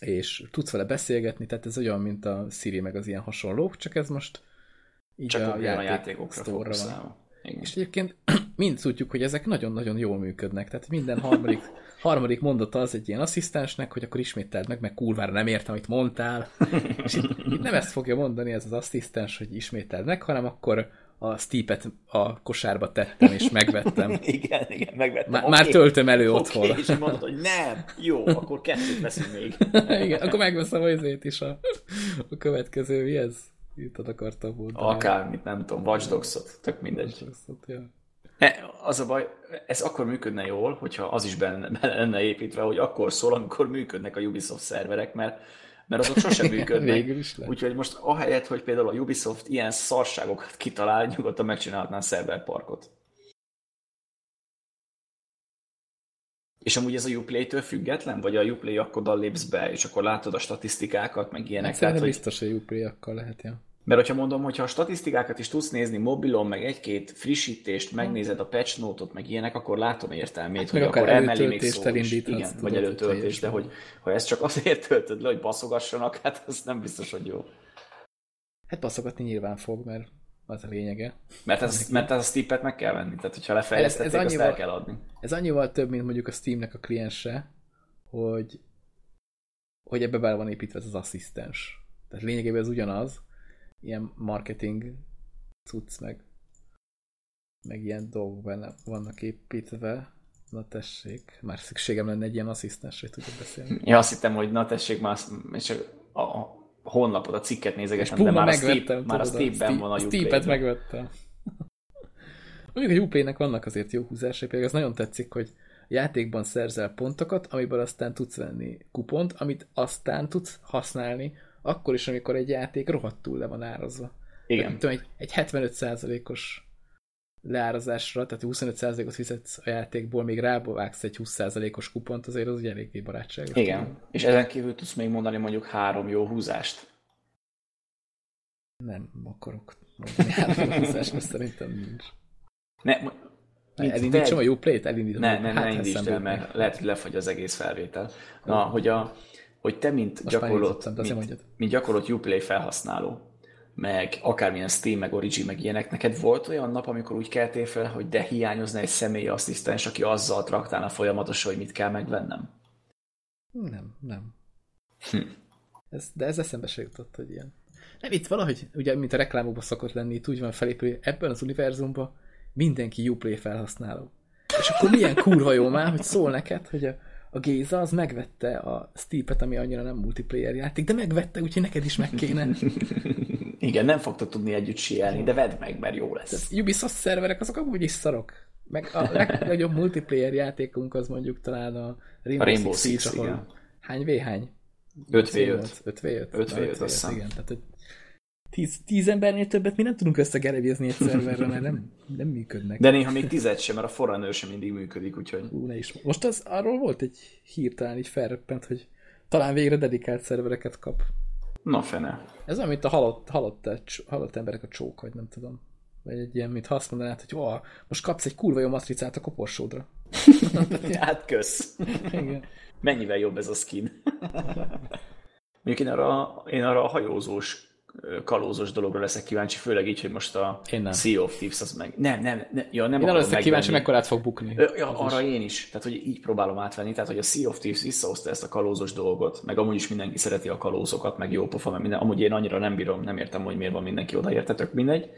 és tudsz vele beszélgetni, tehát ez olyan, mint a Siri meg az ilyen hasonlók, csak ez most így Csak a, játék a játékokra van. Igen. És egyébként mind tudjuk, hogy ezek nagyon-nagyon jól működnek. Tehát minden harmadik, harmadik mondata az egy ilyen asszisztensnek, hogy akkor ismételd meg, meg kurvára nem értem, amit mondtál. És itt, itt nem ezt fogja mondani ez az asszisztens, hogy ismételd meg, hanem akkor a Steepet a kosárba tettem, és megvettem. igen, igen, megvettem. Már, Oké, már töltöm elő oké, otthon. és mondod, hogy nem, jó, akkor kettőt veszünk még. Igen, akkor megveszem az izét is a, a következő, mi ez? Jutat akartam mondani. Akármit, nem tudom, Watch Dogs-ot, tök mindegy. Ja. Ne, az a baj, ez akkor működne jól, hogyha az is benne, benne lenne építve, hogy akkor szól, amikor működnek a Ubisoft szerverek, mert, mert azok sosem működnek. Végül is lehet. Úgyhogy most ahelyett, hogy például a Ubisoft ilyen szarságokat kitalál, nyugodtan megcsinálhatná a szerverparkot. És amúgy ez a Uplay-től független? Vagy a Uplay akkor lépsz be, és akkor látod a statisztikákat, meg ilyenek? Hát szerintem hogy... biztos, hogy Uplay-akkal lehet, ja. Mert hogyha mondom, hogyha a statisztikákat is tudsz nézni mobilon, meg egy-két frissítést, megnézed a patch note-ot, meg ilyenek, akkor látom értelmét, meg hogy akkor emeli még szó is. Igen, vagy előtöltés, de hogy ha ezt csak azért töltöd le, hogy baszogassanak, hát ez nem biztos, hogy jó. Hát baszogatni nyilván fog, mert az a lényege. Mert ez, mert ez a steepet meg kell venni, tehát hogyha lefejlesztették, Ez- ez azt el annyival- kell adni. Ez annyival több, mint mondjuk a Steamnek a kliense, hogy, hogy ebbe bele van építve ez az asszisztens. Tehát lényegében ez ugyanaz, ilyen marketing cucc meg, meg ilyen dolgok benne vannak építve. Na tessék, már szükségem lenne egy ilyen asszisztensre, hogy tudjak beszélni. Ja, azt hittem, hogy na tessék, már és a, a honlapot, a cikket nézegetem, de már a, Steep, már a Steep- van a Uplay-ben. megvettem. Mondjuk a Uplay-nek vannak azért jó húzásai, például az nagyon tetszik, hogy játékban szerzel pontokat, amiből aztán tudsz venni kupont, amit aztán tudsz használni, akkor is, amikor egy játék rohadtul le van árazva. Igen. Tehát, tudom, egy, egy 75%-os leárazásra, tehát 25%-ot fizetsz a játékból, még rávágsz egy 20%-os kupont, azért az ugye eléggé barátságos. Igen. És ezen kívül tudsz még mondani mondjuk három jó húzást. Nem akarok mondani három húzást, mert szerintem nincs. Ne, Mit Elindítsam a vedd? Uplay-t? Elindítom. Ne, ne, Hát, ne indítsd el, mert lehet, hogy lefagy az egész felvétel. Na, hogy, a, hogy te, mint Most gyakorlott, mint, mint gyakorlott Uplay felhasználó, meg akármilyen Steam, meg Origin, meg ilyenek, neked volt olyan nap, amikor úgy keltél fel, hogy de hiányozna egy személyi asszisztens, aki azzal traktálna folyamatosan, hogy mit kell megvennem? Nem, nem. Hm. Ez, de ez eszembe se jutott, hogy ilyen. Nem, itt valahogy, ugye, mint a reklámokban szokott lenni, itt úgy van felépülő, hogy ebben az univerzumban mindenki Uplay felhasználó. És akkor milyen kurva jó már, hogy szól neked, hogy a, a Géza az megvette a Steepet, ami annyira nem multiplayer játék, de megvette, úgyhogy neked is meg kéne. Igen, nem fogtok tudni együtt sielni, de vedd meg, mert jó lesz. Az Ubisoft szerverek azok amúgy is szarok. Meg a legnagyobb multiplayer játékunk az mondjuk talán a Rainbow, A Rainbow Six, Six, ahol igen. Hány v hány? 5v5. 5v5? 5v5, azt hiszem. Igen, tehát hogy tíz, tíz embernél többet mi nem tudunk összegerebjezni egy szerverre, mert nem, nem működnek. De néha még tized sem, mert a Forerunner sem mindig működik, úgyhogy... Ú, ne is. Most az, arról volt egy hír talán így felröppent, hogy talán végre dedikált szervereket kap. Na fene. Ez olyan, mint a halott, halott, halott emberek a csók, vagy nem tudom. Vagy egy ilyen, mint ha azt mondanád, hogy ó, most kapsz egy kurva jó matricát a koporsódra. Hát kösz. Igen. Mennyivel jobb ez a skin. Mondjuk én arra, én arra a hajózós, kalózos dologra leszek kíváncsi, főleg így, hogy most a Én nem. Sea of Thieves az meg... Nem, nem, nem, ja, nem Én arra leszek kíváncsi, mekkorát fog bukni. Ja, arra is. én is. Tehát, hogy így próbálom átvenni. Tehát, hogy a Sea of Thieves visszahozta ezt a kalózos dolgot, meg amúgy is mindenki szereti a kalózokat, meg jó pofa, meg minden. Amúgy én annyira nem bírom, nem értem, hogy miért van mindenki odaérte, tök mindegy.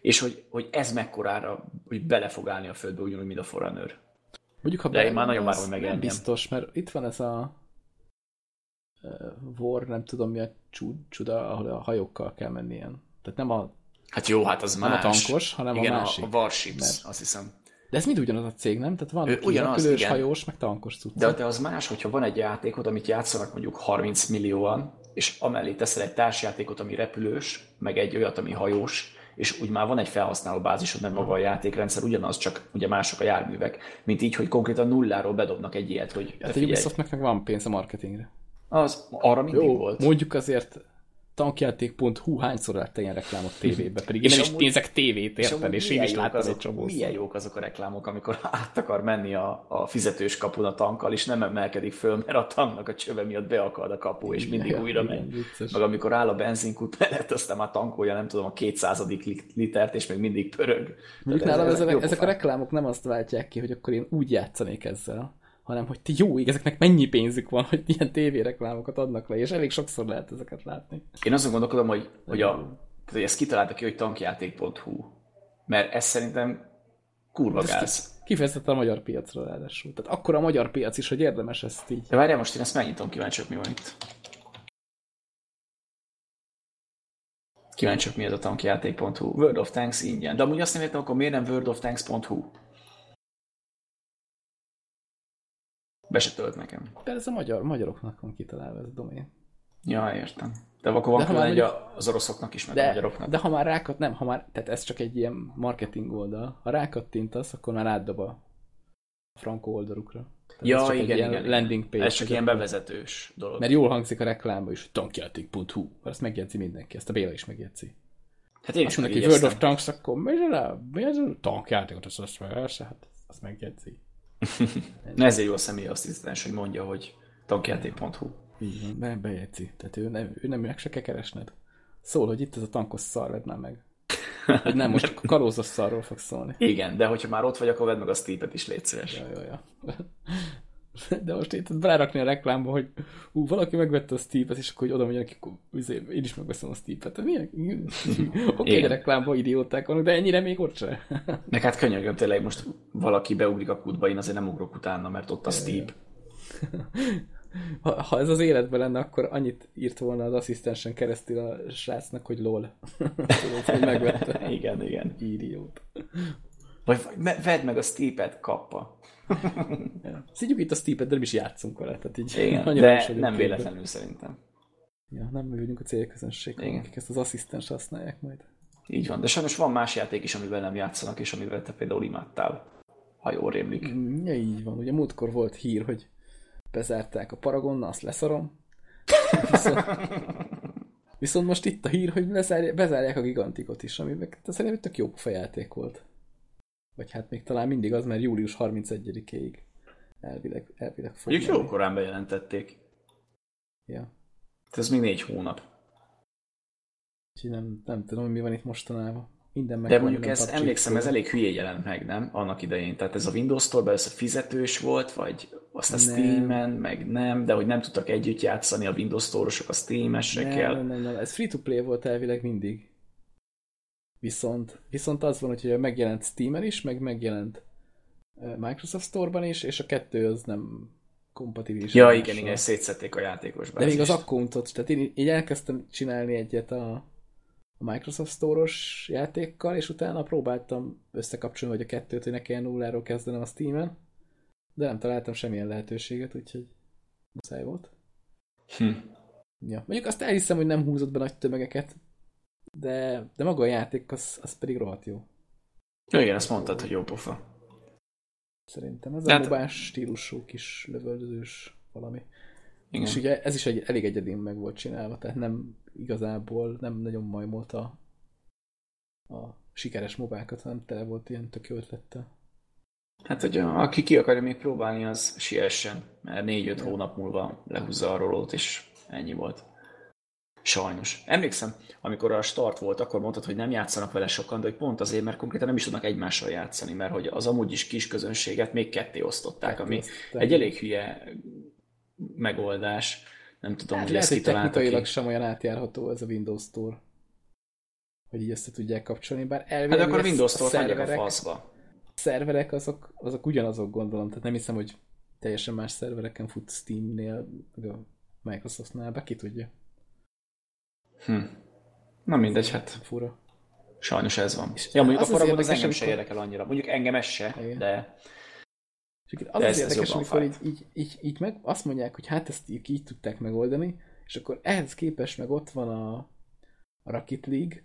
És hogy, hogy ez mekkorára hogy bele fog állni a földbe, ugyanúgy, mint a Forerunner. Mondjuk, ha De én már nagyon várom, hogy megjelenjen. biztos, mert itt van ez a War, nem tudom mi a csú- csuda, ahol a hajókkal kell menni ilyen. Tehát nem a, Hát jó, hát az nem a más. tankos, hanem Igen, a másik. a Warships, Mert- azt hiszem. De ez mind ugyanaz a cég, nem? Tehát van ki ugyanaz, repülős, igen. hajós, meg tankos cucc. De, de az más, hogyha van egy játékod, amit játszanak mondjuk 30 millióan, és amellé teszel egy társjátékot, ami repülős, meg egy olyat, ami hajós, és úgy már van egy felhasználó bázisod, mert maga a játékrendszer ugyanaz, csak ugye mások a járművek. Mint így, hogy konkrétan nulláról bedobnak egy ilyet, hogy Tehát a figyelj, Ubisoftnak meg van pénz a marketingre. Az arra mindig Jó, volt. mondjuk azért tankjáték.hu hányszor látta ilyen reklámot tévébe, pedig én És nem is nézek tévét, érted, és én milyen is láttam egy azok, csomó milyen jók azok a reklámok, amikor át akar menni a, a fizetős kapun a tankkal, és nem emelkedik föl, mert a tanknak a csöve miatt beakad a kapu, és mindig Ja, újra megy. vicces. Meg amikor áll a benzinkút mellett, aztán már tankolja, nem tudom, a 200. lit- litert, és még mindig pörög. Mondjuk nálam ezek, ezek a reklámok nem azt váltják ki, hogy akkor én úgy játszanék ezzel, hanem hogy ti jó ezeknek mennyi pénzük van, hogy ilyen tévéreklámokat adnak le, és elég sokszor lehet ezeket látni. Én azon gondolkodom, hogy, hogy, a, tehát, hogy ezt kitalálta ki, hogy tankjáték.hu. Mert ez szerintem kurva gáz. Kifejezetten a magyar piacra ráadásul. Tehát akkor a magyar piac is, hogy érdemes ezt így. De várjál, most én ezt megnyitom, kíváncsiak mi van itt. Kíváncsiak mi ez a tankjáték.hu. World of Tanks ingyen. De amúgy azt nem értem, akkor miért nem worldoftanks.hu? Be se tölt nekem. De ez a magyar, magyaroknak van kitalálva ez a domén. Ja, értem. De akkor van De külön egy a- az oroszoknak is, meg a De, magyaroknak. de ha már rákat, nem, ha már, tehát ez csak egy ilyen marketing oldal. Ha rákattintasz, akkor már átdob a frankó oldalukra. Tehát ja, ez csak igen, ilyen igen, landing igen. page. Ez csak ilyen bevezetős dolog. Mert jól hangzik a reklámba is, tankjáték.hu. Azt megjegyzi mindenki, ezt a Béla is megjegyzi. Hát én Azt is mondja, hogy World of Tanks, akkor mi ez a, a tankjátékot, azt azt hát azt megjegyzi. Na ezért jó a személy asszisztens, hogy mondja, hogy tankjáték.hu. Így van, be, bejegyzi. Tehát ő nem, ő nem meg se kell keresned. Szól, hogy itt ez a tankos szar, vedd már meg. Hogy nem, most a kalózos szarról fog szólni. Igen, de hogyha már ott vagy, akkor vedd meg a Steepet is, légy szíves. Ja, ja, ja. De most itt belerakni a reklámba, hogy ú, valaki megvette a Steepet, és akkor hogy oda mondja neki, üzé, én is megveszem a Steepet. De milyen? Oké, okay, a reklámban idióták vannak, de ennyire még ott se. Meg hát könyörgöm, tényleg most valaki beugrik a kútba, én azért nem ugrok utána, mert ott a Steep. Ha, ha ez az életben lenne, akkor annyit írt volna az asszisztensen keresztül a srácnak, hogy lol. Tudod, hogy megvette. Igen, igen. Idiót. Vagy vedd meg a Steepet, kappa. Ja. Szidjuk itt a Steepet, de nem is játszunk vele. Tehát így Igen, de nem képben. véletlenül szerintem. Ja, nem mi vagyunk a célközönség, Igen. akik ezt az asszisztens használják majd. Így van. De sajnos van más játék is, amivel nem játszanak, és amivel te például imádtál. Ha jól rémlik. Mm, Ja, így van. Ugye múltkor volt hír, hogy bezárták a Paragon, azt leszarom. Viszont, viszont most itt a hír, hogy bezárják a Gigantikot is, ami meg te szerintem tök jó játék volt. Vagy hát még talán mindig az, mert július 31-ig elvileg, elvileg fog Mondjuk jó korán bejelentették. Ja. Ez még négy hónap. Úgyhogy nem, nem tudom, mi van itt mostanában. Minden meg De mondjuk ez, emlékszem, ez elég hülyén jelent meg, nem? Annak idején. Tehát ez a Windows Store először fizetős volt, vagy azt a Nem. Steam-en, meg nem, de hogy nem tudtak együtt játszani a Windows Store-osok a Steam-esekkel. nem, nem, nem, ez free-to-play volt elvileg mindig. Viszont, viszont az van, hogy megjelent Steam-en is, meg megjelent Microsoft Store-ban is, és a kettő az nem kompatibilis. Ja, igen, igen, szétszették a játékos De még az accountot, tehát én így elkezdtem csinálni egyet a, a Microsoft Store-os játékkal, és utána próbáltam összekapcsolni, hogy a kettőt, hogy ne kelljen nulláról kezdenem a Steam-en, de nem találtam semmilyen lehetőséget, úgyhogy muszáj volt. Hm. Ja. Mondjuk azt elhiszem, hogy nem húzott be nagy tömegeket, de, de maga a játék az, az pedig rohadt jó. Ja, igen, ezt mondtad, hogy jó pofa. Szerintem ez a hát- mobás stílusú kis lövöldözős valami. Igen. És ugye ez is egy, elég egyedin meg volt csinálva, tehát nem igazából nem nagyon majmolta a sikeres mobákat, hanem tele volt ilyen tök jó ötlettel. Hát, hogy a- aki ki akarja még próbálni, az siessen, mert négy-öt hónap múlva lehúzza a rolót, és ennyi volt. Sajnos. Emlékszem, amikor a start volt, akkor mondtad, hogy nem játszanak vele sokan, de hogy pont azért, mert konkrétan nem is tudnak egymással játszani, mert hogy az amúgy is kis közönséget még ketté osztották, Ketté ami osztották. egy elég hülye megoldás. Nem tudom, Hát hogy lehet, ezt hogy kitalálta technikailag sem olyan átjárható ez a Windows Store, hogy így össze tudják kapcsolni, bár Hát elvileg de akkor a Windows Store a szerverek- faszba. szerverek azok, azok ugyanazok gondolom, tehát nem hiszem, hogy teljesen más szervereken fut Steamnél, meg a Microsoftnál, be ki tudja. Hm. Na mindegy, hát Fura. sajnos ez van. Ja, mondjuk az a az Paragon az érdekes, engem se érdekel annyira. Mondjuk engem ez se, Igen. de És az De az érdekes, amikor így, fájt. így, így, így, meg azt mondják, hogy hát ezt így, így tudták megoldani, és akkor ehhez képest meg ott van a, a Rocket League,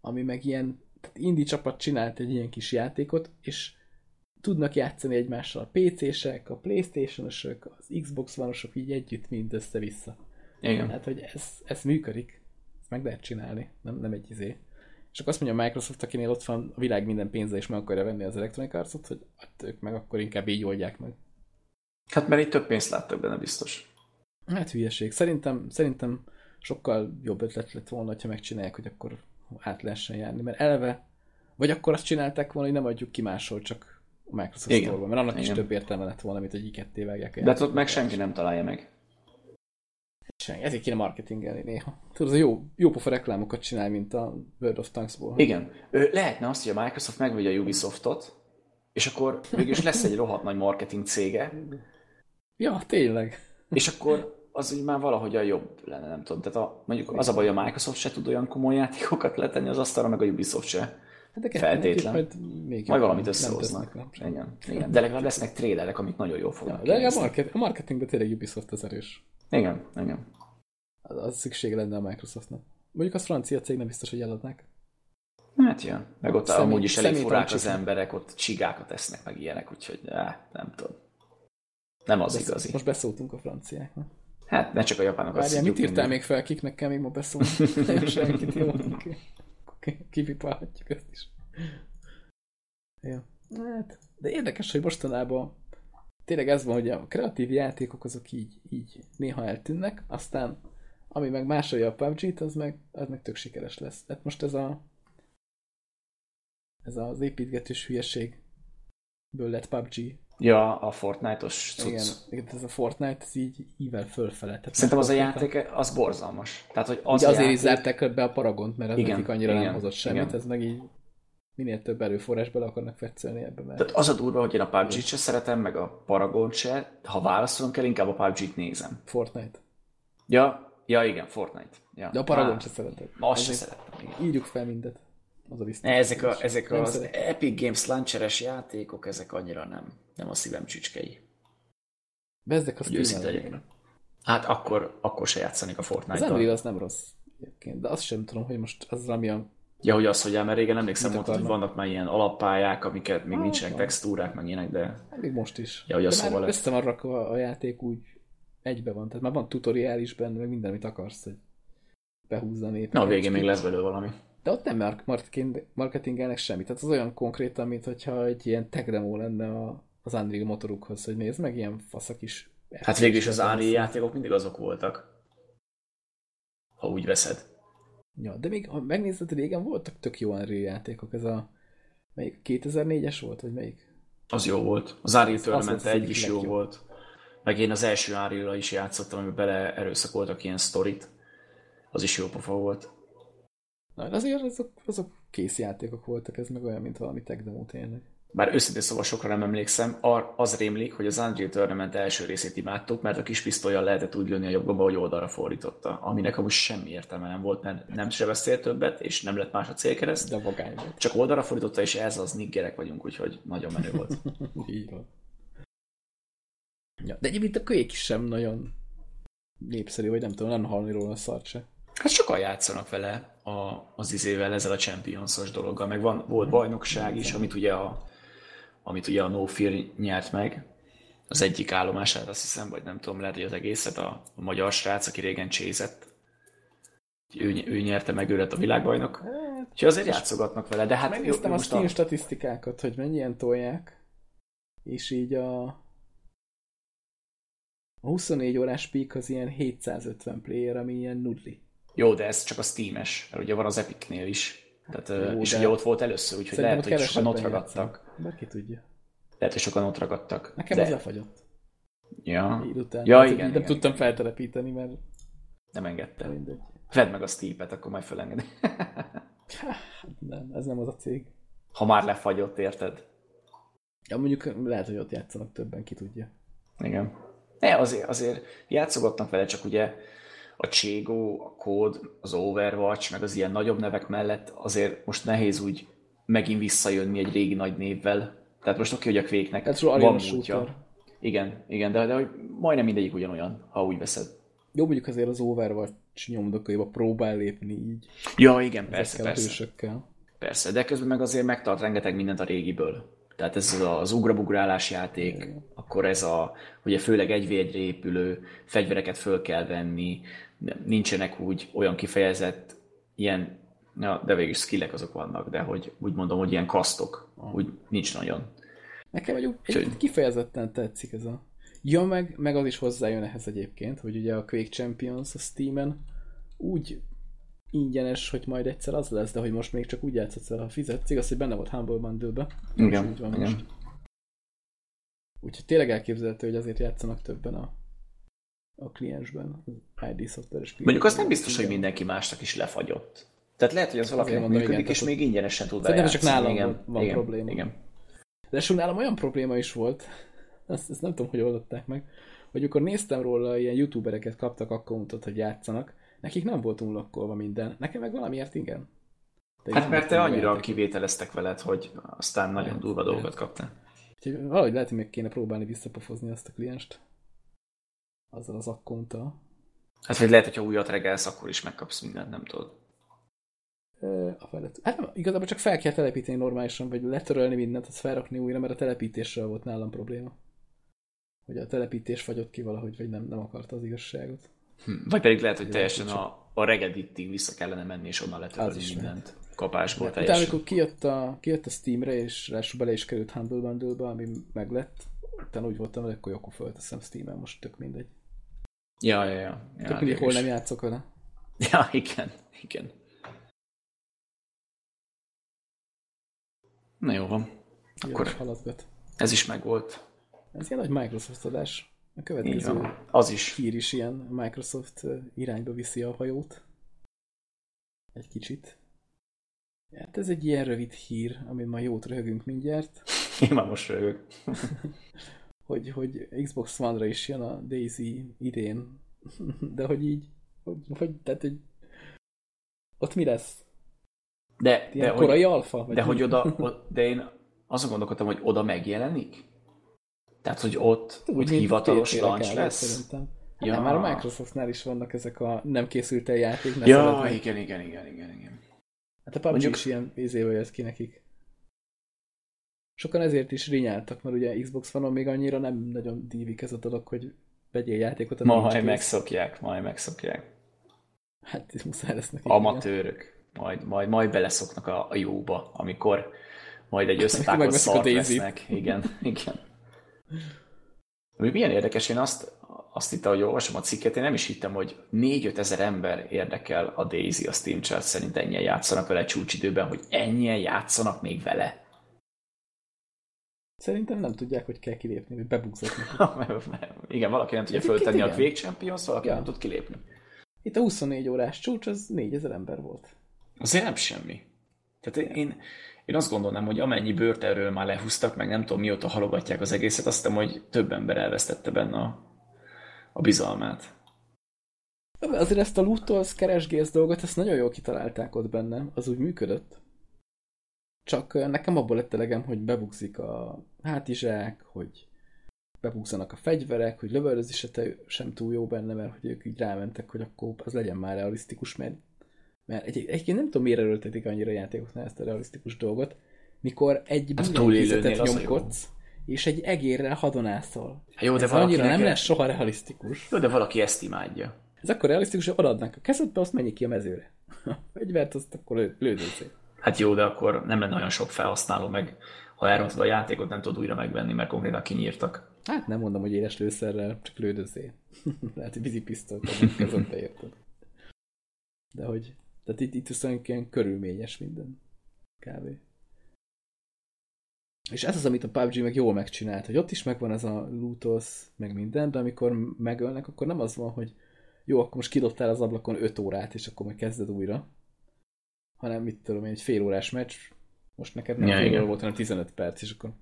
ami meg ilyen, tehát indie csapat csinált egy ilyen kis játékot, és tudnak játszani egymással a PC-sek, a Playstation-osok, az Xbox One-osok így együtt mind össze-vissza. igen. Hát, hogy ez, ez működik. Meg lehet csinálni, nem, nem egy izé. És akkor azt mondja a Microsoft, akinél ott van a világ minden pénze, és meg akarja venni az Electronic Arts-ot, hogy hát ők meg akkor inkább így oldják meg. Hát mert itt több pénzt láttak benne biztos. Hát hülyeség. Szerintem, szerintem sokkal jobb ötlet lett volna, ha megcsinálják, hogy akkor át lehessen járni, mert eleve vagy akkor azt csinálták volna, hogy nem adjuk ki máshol, csak a Microsoft Igen. Store-ban, mert annak Igen. is több értelme lett volna, mint hogy így ketté vágják. De hát ott meg senki nem találja meg. Senki. Ezért kéne marketingelni néha. Tudod, jó, jó pofa reklámokat csinál, mint a World of Tanksból. Igen. Lehetne azt, hogy a Microsoft megvegye a Ubisoftot, és akkor végülis lesz egy rohadt nagy marketing cége, Ja, tényleg. és akkor az úgy már valahogy a jobb lenne, nem tudom. Tehát a, mondjuk az a baj, hogy a Microsoft se tud olyan komoly játékokat letenni az asztalra, meg a Ubisoft se. Hát de Feltétlen. Majd, még Majd valamit összehoznak. Igen, igen. De legalább lesznek trélerek, amik nagyon jól Ja, fognak de a, market, a marketingben tényleg Ubisoft az erős. Igen, igen. Az, szüksége lenne a Microsoftnak. Mondjuk az francia cég nem biztos, hogy eladnák. Hát jön. Meg ott Szemét- amúgy is elég furák az emberek, ott csigákat esznek, meg ilyenek, úgyhogy á, nem tudom. Nem az Besz- igazi. Most beszóltunk a franciáknak. Hát ne csak a japánokat Várjál, mit írtál még fel, kiknek kell még ma beszólni? Senkit, jó? Kipipálhatjuk ezt is. Ja. Hát, de érdekes, hogy mostanában tényleg ez van, hogy a kreatív játékok azok így, így néha eltűnnek, aztán ami meg másolja a PUBG-t, az meg, az meg tök sikeres lesz. Tehát most ez a ez az építgetős hülyeségből lett PUBG. Ja, a Fortnite-os cucc. Igen, igen, ez a Fortnite, ez így ível fölfele. Tehát Szerintem az a játék, az borzalmas. Tehát, hogy az Ugye a azért játék, is zárták be a Paragont, mert az Igen, nekik annyira igen, nem hozott semmit, igen. ez meg így minél több erőforrás bele akarnak fetszelni ebbe, mert Tehát az a durva, hogy én a PUBG-t se szeretem, meg a Paragon se. Ha válaszolom kell, inkább a PUBG-t nézem. Fortnite. Ja, ja igen, Fortnite. Ja. De a Paragon Á, se szereted. Azt se Ezért szeretem. Igen. Írjuk fel mindet. Az a biztos. Ezek, a, ezek Nem az szeretem. Epic Games launcheres játékok, ezek annyira nem. Nem a szívem csücskei. Bezdek a legyek. Hát akkor, akkor se játszanék a Az Fortnite-tal. Unreal az nem rossz egyébként, de azt sem tudom, hogy most az, ami a... Ja, hogy az, hogy ám, mert régen emlékszem, mondtad, hogy vannak már ilyen alappályák, amiket még Ah, nincsenek van. textúrák, meg ilyenek, de hát Még most is. Ja, hogy az de már szóval lett. össze van rakva a játék úgy egybe van. Tehát már van tutoriál is benne, meg minden, amit akarsz, hogy behúzza a na a végén még lesz belőle valami. De ott nem mark- marketing, marketingelnek semmit. Tehát az olyan konkrétan, mint hogyha egy ilyen tech demo lenne a, az Unreal motorukhoz, hogy nézd meg, ilyen faszak is. Hát végül is az Unreal játékok mindig azok voltak. Ha úgy veszed. Ja, de még, ha megnézed, régen voltak tök jó Unreal játékok. Ez a melyik 2004-es volt, vagy melyik? Az jó volt. Az Unreal Tournament egy is jó volt. Meg én az első unreal is játszottam, amiben bele erőszakoltak ilyen sztorit. Az is jó pofa volt. Na, azért azok, azok kész játékok voltak, ez meg olyan, mint valami tech demo tényleg. Bár őszintén szóval sokra nem emlékszem, ar- az rémlik, hogy az Unreal Tournament első részét imádtuk, mert a kis pisztolyjal lehetett úgy lőni a jobb gomba, hogy oldalra fordította. Aminek amúgy semmi értelme nem volt, mert nem sebeztél többet, és nem lett más a célkereszt. De vagány. Csak oldalra fordította, és ez az niggerek vagyunk, úgyhogy nagyon menő volt. Így van. Ja, de egyébként a kölyék is sem nagyon népszerű, vagy nem tudom, nem hallani róla a szart se. Hát sokan játszanak vele a, az izével, ezzel a Champions-os dologgal, meg van, volt bajnokság is, amit ugye a, amit ugye a No Fear nyert meg, az egyik állomását, azt hiszem, vagy nem tudom, lehet, hogy az egészet, a, a magyar srác, aki régen csézett, ő, ő nyerte meg, ő lett a világbajnok. Hát, Úgyhogy azért játszogatnak vele, de hát megnéztem a most Steam statisztikákat, hogy mennyien tolják, és így a, a 24 órás peak az ilyen 750 player, ami ilyen nudli. Jó, de ez csak a Steam-es, mert ugye van az Epic-nél is. Tehát, Jó, és de- ugye ott volt először, úgyhogy Szerintem lehet, hogy sokan ott ragadtak. Bárki tudja. Lehet, hogy sokan ott ragadtak. Nekem de... az lefagyott. Ja, után. Ja, Hát, igen, így nem igen, tudtam feltelepíteni, mert nem engedtem. mindegy. Vedd meg a Steep-et, akkor majd fölengedi. Nem, ez nem az a cég. ha már lefagyott, érted? Ja, mondjuk lehet, hogy ott játszanak többen, ki tudja. Igen. Ne, azért, azért játszogatnak vele, csak ugye a Cségó, a Code, az Overwatch, meg az ilyen nagyobb nevek mellett azért most nehéz úgy megint visszajönni egy régi nagy névvel. Tehát most oké, hogy a Quake-nek Hát van múltja. Igen, igen, de, de majdnem mindegyik ugyanolyan, ha úgy veszed. Jó, mondjuk azért az Overwatch nyomdokaiba próbál lépni így. Ja, igen, persze, persze. hősökkel. Persze, de közben meg azért megtart rengeteg mindent a régiből. Tehát ez az, ugrabugrálás játék, akkor ez a, ugye főleg egy egyre épülő, fegyvereket föl kell venni, nincsenek úgy olyan kifejezett ilyen, ja, de végül skillek azok vannak, de hogy úgy mondom, hogy ilyen kasztok, Ah. úgy nincs nagyon. Nekem egy, egy kifejezetten tetszik ez a... Ja, meg, meg az is hozzájön ehhez egyébként, hogy ugye a Quake Champions a Steam-en úgy ingyenes, hogy majd egyszer az lesz, de hogy most még csak úgy játszhatsz vele, ha fizetsz. Igaz, hogy benne volt Humble Bundle-be. Igen, Úgy van igen. most. Úgyhogy tényleg elképzelhető, hogy azért játszanak többen a, a kliensben, az ID szoftveres Mondjuk azt nem biztos, hogy mindenki másnak is lefagyott. Tehát lehet, hogy az valakinek működik, igen, és még ingyenesen tud Szerintem csak bejátszani. nálam igen, van- igen, probléma. Igen. De nálam olyan probléma is volt, ezt, ezt nem tudom, hogy oldották meg, hogy akkor néztem róla, ilyen youtubereket kaptak accountot, hogy játszanak, nekik nem volt unlockolva minden, nekem meg valamiért igen. De Hát mert te annyira játékot. kivételeztek veled, hogy aztán nagyon Lehet, durva dolgokat kaptál. Úgyhogy valahogy lehet, hogy még kéne próbálni visszapofozni azt a klienst. Azzal az accounttal. Hát vagy lehet, hogyha újat regelsz, akkor is megkapsz mindent, nem tudod. A felett. Hát nem, igazából csak fel kell telepíteni normálisan, vagy letörölni mindent, azt felrakni újra, mert a telepítéssel volt nálam probléma. Hogy a telepítés fagyott ki valahogy, vagy nem, nem akarta az igazságot. Hm. Vagy pedig lehet, hogy teljesen a, a regedittig vissza kellene menni, és onnan letörölni mindent. Kapásból Utána, teljesen. amikor kijött a, kijött a Steamre, és ráadásul bele is került Humble Bundle-be, ami meglett, utána úgy voltam, hogy akkor jó, akkor fölteszem Steam-en, most tök mindegy. Ja, ja, ja. ja Tök mindegy, hol nem játszok vele. Ja, igen, igen. Na jó van. Akkor... Akkor Haladgat. ez is megvolt. Ez ilyen nagy Microsoft adás. A következő. Az is. hír is ilyen Microsoft irányba viszi a hajót. Egy kicsit. Hát ez egy ilyen rövid hír, amin ma jót röhögünk mindjárt, Én már most rögök. hogy, hogy Xbox One-ra is jön a Daisy idén. De hogy így, hogy, hogy tehát, hogy ott mi lesz? De, Ilyen de, korai hogy, alfa? Vagy de hogy oda, o- de én azon gondolkodtam, hogy oda megjelenik? Tehát, hogy ott, Úgy, mint hivatalos launch lesz? Szerintem. Hát Ja. nem, már a Microsoftnál is vannak ezek a nem készült el játék, ne Ja, szeret meg. igen, igen, igen, igen, igen. Hát a PUBG Mondjuk- is ilyen izébe jött ki nekik. Sokan ezért is rinyáltak, mert ugye Xbox van még annyira nem nagyon dívik ez a dolog, hogy vegyél játékot, Majd megszokják, majd megszokják. Hát ez muszáj lesz nekik. igen. Amatőrök. Majd, majd, majd beleszoknak a, a jóba, amikor majd egy összetákolt szart lesznek. Igen, igen. Ami milyen érdekes, én azt, azt hittem, hogy olvasom a cikket, én nem is hittem, hogy 4-5 ezer ember érdekel a Daisy a Steam Chart, szerint ennyien játszanak vele csúcsidőben, hogy ennyien játszanak még vele. Szerintem nem tudják, hogy kell kilépni, vagy bebugzatni. igen, valaki nem tudja föltenni a. Quake Champions, valaki Ja. nem tud kilépni. Itt a 24 órás csúcs, az 4000 ember volt. Azért nem semmi. Tehát én, én azt gondolnám, hogy amennyi bőrt erről már lehúztak, meg nem tudom mióta halogatják az egészet, azt hiszem, hogy több ember elvesztette benne a, a bizalmát. Azért ezt a lootolsz, keresgélsz dolgot, ezt nagyon jól kitalálták ott bennem, az úgy működött. Csak nekem abból lett elegem, hogy bebugzik a hátizsák, hogy bebugzanak a fegyverek, hogy lövöldözés se te- sem túl jó benne, mert hogy ők így rámentek, hogy akkor az legyen már realisztikus, mert, mert egy, egyébként nem tudom, miért erőltetik annyira a játékoknál ezt a realisztikus dolgot, mikor egy Hát túlélőnél nyomkodsz, és egy egérrel hadonászol. Hát Jó, de Ez annyira nem lesz soha realisztikus. Jó, de valaki ezt imádja. Ez akkor realisztikus, hogy odaadnánk a kezedbe, azt menjék ki a mezőre. A fegyvert, azt akkor lő, lődözzék. Hát jó, de akkor nem lenne olyan sok felhasználó, meg ha elrontod a játékot, nem tudod újra megvenni, mert konkrétan kinyírtak. Hát nem mondom, hogy éles lőszerrel, csak lődözzél. Lehet, hogy vízipisztolyt kezedbe, érted? De hogy, tehát itt, itt viszont ilyen körülményes minden. Kb. És ez az, amit a PUBG meg jól megcsinált, hogy ott is megvan ez a lootolsz, meg minden, de amikor megölnek, akkor nem az van, hogy jó, akkor most kidobtál az ablakon 5 órát, és akkor majd kezded újra, hanem mit tudom én, egy fél órás meccs, most neked nem Ja, fél óra volt, hanem 15 perc, és akkor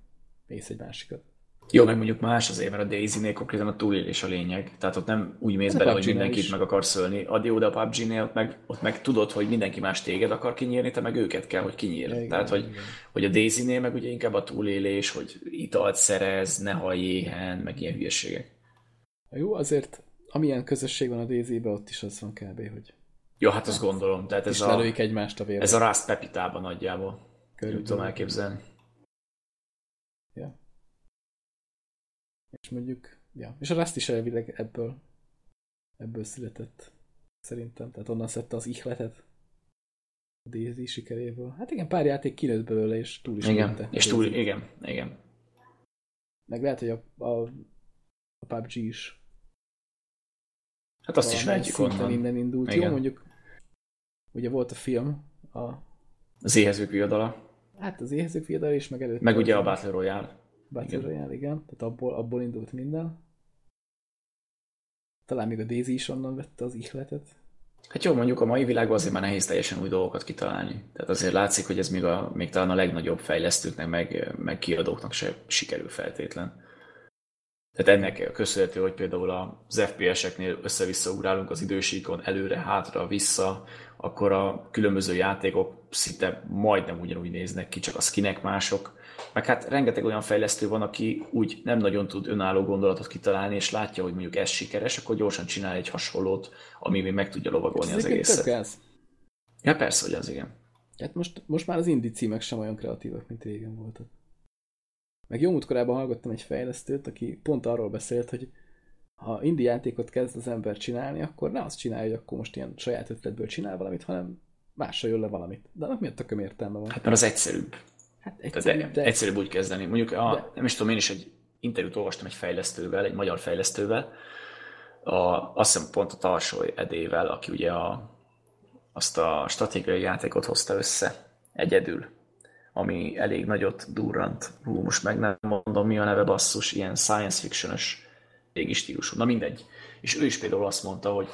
mész egy másikat. Jó, meg mondjuk más azért, mert a Daisy-nél konkrétan a túlélés a lényeg. Tehát ott nem úgy mész A bele, hogy mindenkit is. meg akarsz ölni. Ad jó, de a PUBG-nél ott meg, ott meg tudod, hogy mindenki más téged akar kinyírni, te meg őket kell, hogy kinyírd. Ja, igen, Tehát, hogy, igen. hogy a Daisy-nél meg ugye inkább a túlélés, hogy italt szerez, ne hallj éhen, meg ilyen hülyeségek. Jó, azért amilyen közösség van a DZ-be, ott is az van kb. hogy Jó, hát azt gondolom. Tehát és ez a, lelőik egymást a vérre. ez a Rust Pepitában nagyjából. Körülbelül. tudom elképzelni. Ja. És mondjuk, ja. És a Rust is elvileg ebből ebből született. Szerintem. Tehát onnan szedte az ihletet. a Daisy sikeréből. Hát igen, pár játék kinőtt belőle, és túl is Igen, a és túl, igen, igen. Meg lehet, hogy a, a, a PUBG is. Hát azt is vehetjük onnan. innen indult. Igen. Jó, mondjuk, ugye volt a film, a, Az éhezők viadala. hát az éhezők viadal is, meg előtt. Meg ugye a Battle Royale. Battle igen. Royale, igen. Tehát abból, abból indult minden. Talán még a Daisy is onnan vette az ihletet. Hát jó, mondjuk a mai világban azért már nehéz teljesen új dolgokat kitalálni. Tehát azért látszik, hogy ez még, a, még talán a legnagyobb fejlesztőknek, meg, meg kiadóknak se sikerül feltétlen. Tehát ennek köszönhető, hogy például az FPS-eknél össze-vissza ugrálunk az idősíkon, előre, hátra, vissza, akkor a különböző játékok szinte majdnem ugyanúgy néznek ki, csak a skinek mások. Meg hát rengeteg olyan fejlesztő van, aki úgy nem nagyon tud önálló gondolatot kitalálni, és látja, hogy mondjuk ez sikeres, akkor gyorsan csinál egy hasonlót, ami még meg tudja lovagolni az egyébként tök egészet. ez. Ja, persze, hogy az igen. Hát most, most már az indie címek sem olyan kreatívak, mint régen voltak. Meg jó múltkorában hallgattam egy fejlesztőt, aki pont arról beszélt, hogy ha indie játékot kezd az ember csinálni, akkor ne azt csinálja, hogy akkor most ilyen saját ötletből csinál valamit, hanem másra jön le valamit. De annak miért tököm értelme van? Hát mert az egyszerűbb. Hát Tehát egyszerű, de... egyszerűbb úgy kezdeni. Mondjuk, a, De- nem is tudom, én is egy interjút olvastam egy fejlesztővel, egy magyar fejlesztővel, a, azt hiszem pont a Tarsoly Edével, aki ugye a, azt a stratégiai játékot hozta össze egyedül, ami elég nagyot durrant. Hú, most meg nem mondom, mi a neve basszus, ilyen science fiction-ös régi stílusú. Na mindegy. És ő is például azt mondta, hogy,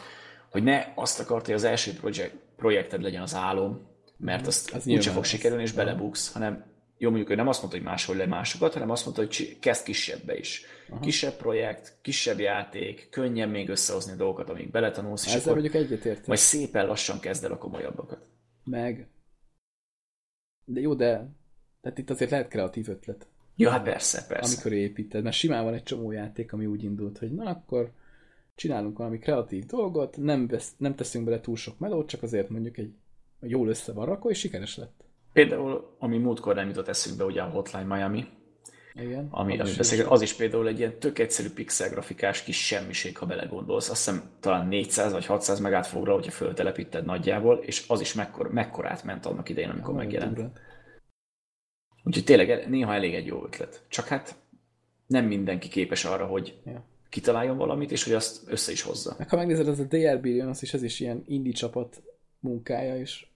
hogy ne azt akart, hogy az első projekt, projekted legyen az álom, mert azt Az úgyse fog sikerülni, és belebuksz, hanem jó, mondjuk ő nem azt mondta, hogy máshol le másokat, hanem azt mondta, hogy kezd kisebbbe is. Aha. Kisebb projekt, kisebb játék, könnyen még összehozni dolgokat, amíg beletanulsz, és Ezzel akkor mondjuk egyetértek. majd szépen lassan kezd el a komolyabbakat. Meg... De jó, de... Tehát itt azért lehet kreatív ötlet. Ja, hát persze, persze. amikor építed, mert simán van egy csomó játék, ami úgy indult, hogy na akkor csinálunk valami kreatív dolgot, nem, vesz, nem teszünk bele túl sok melót, csak azért mondjuk egy jól össze van rakva, és sikeres lett. Például, ami múltkor nem jutott eszünkbe, ugye a Hotline Miami, Igen. ami, Az ami is- beszél, az is például egy ilyen tök egyszerű pixel grafikás kis semmiség, ha belegondolsz. Azt hiszem talán 400 vagy 600 megát fog rá, hogyha föltelepíted nagyjából, és az is mekkor, mekkorát ment annak idején, amikor Nagyon megjelent. durva. Úgyhogy tényleg néha elég egy jó ötlet. Csak hát nem mindenki képes arra, hogy Ja. kitaláljon valamit, és hogy azt össze is hozza. Meg ha megnézed, az a DR Billion, az is, ez is ilyen indie csapat munkája, és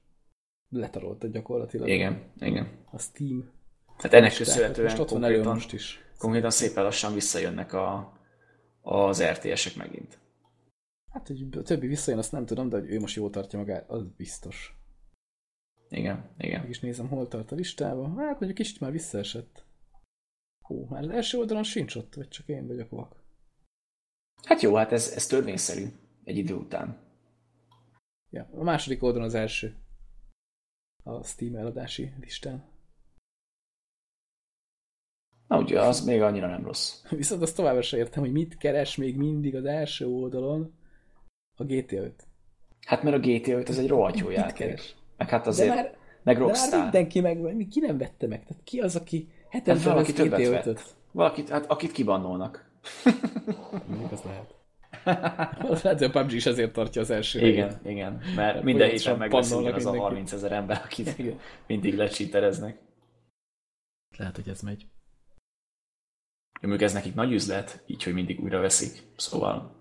letarolta gyakorlatilag Igen, igen. a Steam. Hát ennek köszönhetően Most ott van elő konkrétan, most is. konkrétan szépen lassan visszajönnek a, az RTS-ek megint. Hát, hogy a többi visszajön, azt nem tudom, de hogy ő most jól tartja magát, az biztos. Igen, igen. Meg is nézem, hol tart a listában. Hát mondjuk kicsit már visszaesett. Hú, már az első oldalon sincs ott, vagy csak én vagyok vak. Hát jó, hát ez, ez törvényszerű egy idő után. Ja, a második oldalon az első. A Steam eladási listán. Na ugye, az még annyira nem rossz. Viszont azt továbbra sem értem, hogy mit keres még mindig az első oldalon a GTA 5. Hát mert a GTA 5 az egy rohadt jó játék. keres? Meg hát De azért, már, meg de már Rockstar. mindenki meg, ki nem vette meg? Tehát ki az, aki heten Hát valaki GTA többet 5-öt? vett. Valakit, hát akit kibannolnak. Mondjuk az lehet. Az lehet, hogy a PUBG is ezért tartja az első Igen, helyet. igen. Mert minden héten Folyamatosan meg lesz bannolnak ugyanaz a mindenkit. 30 ezer ember, akit mindig lecsítereznek. Lehet, hogy ez megy. Mondjuk ez nekik nagy üzlet, így, hogy mindig újra veszik. Szóval,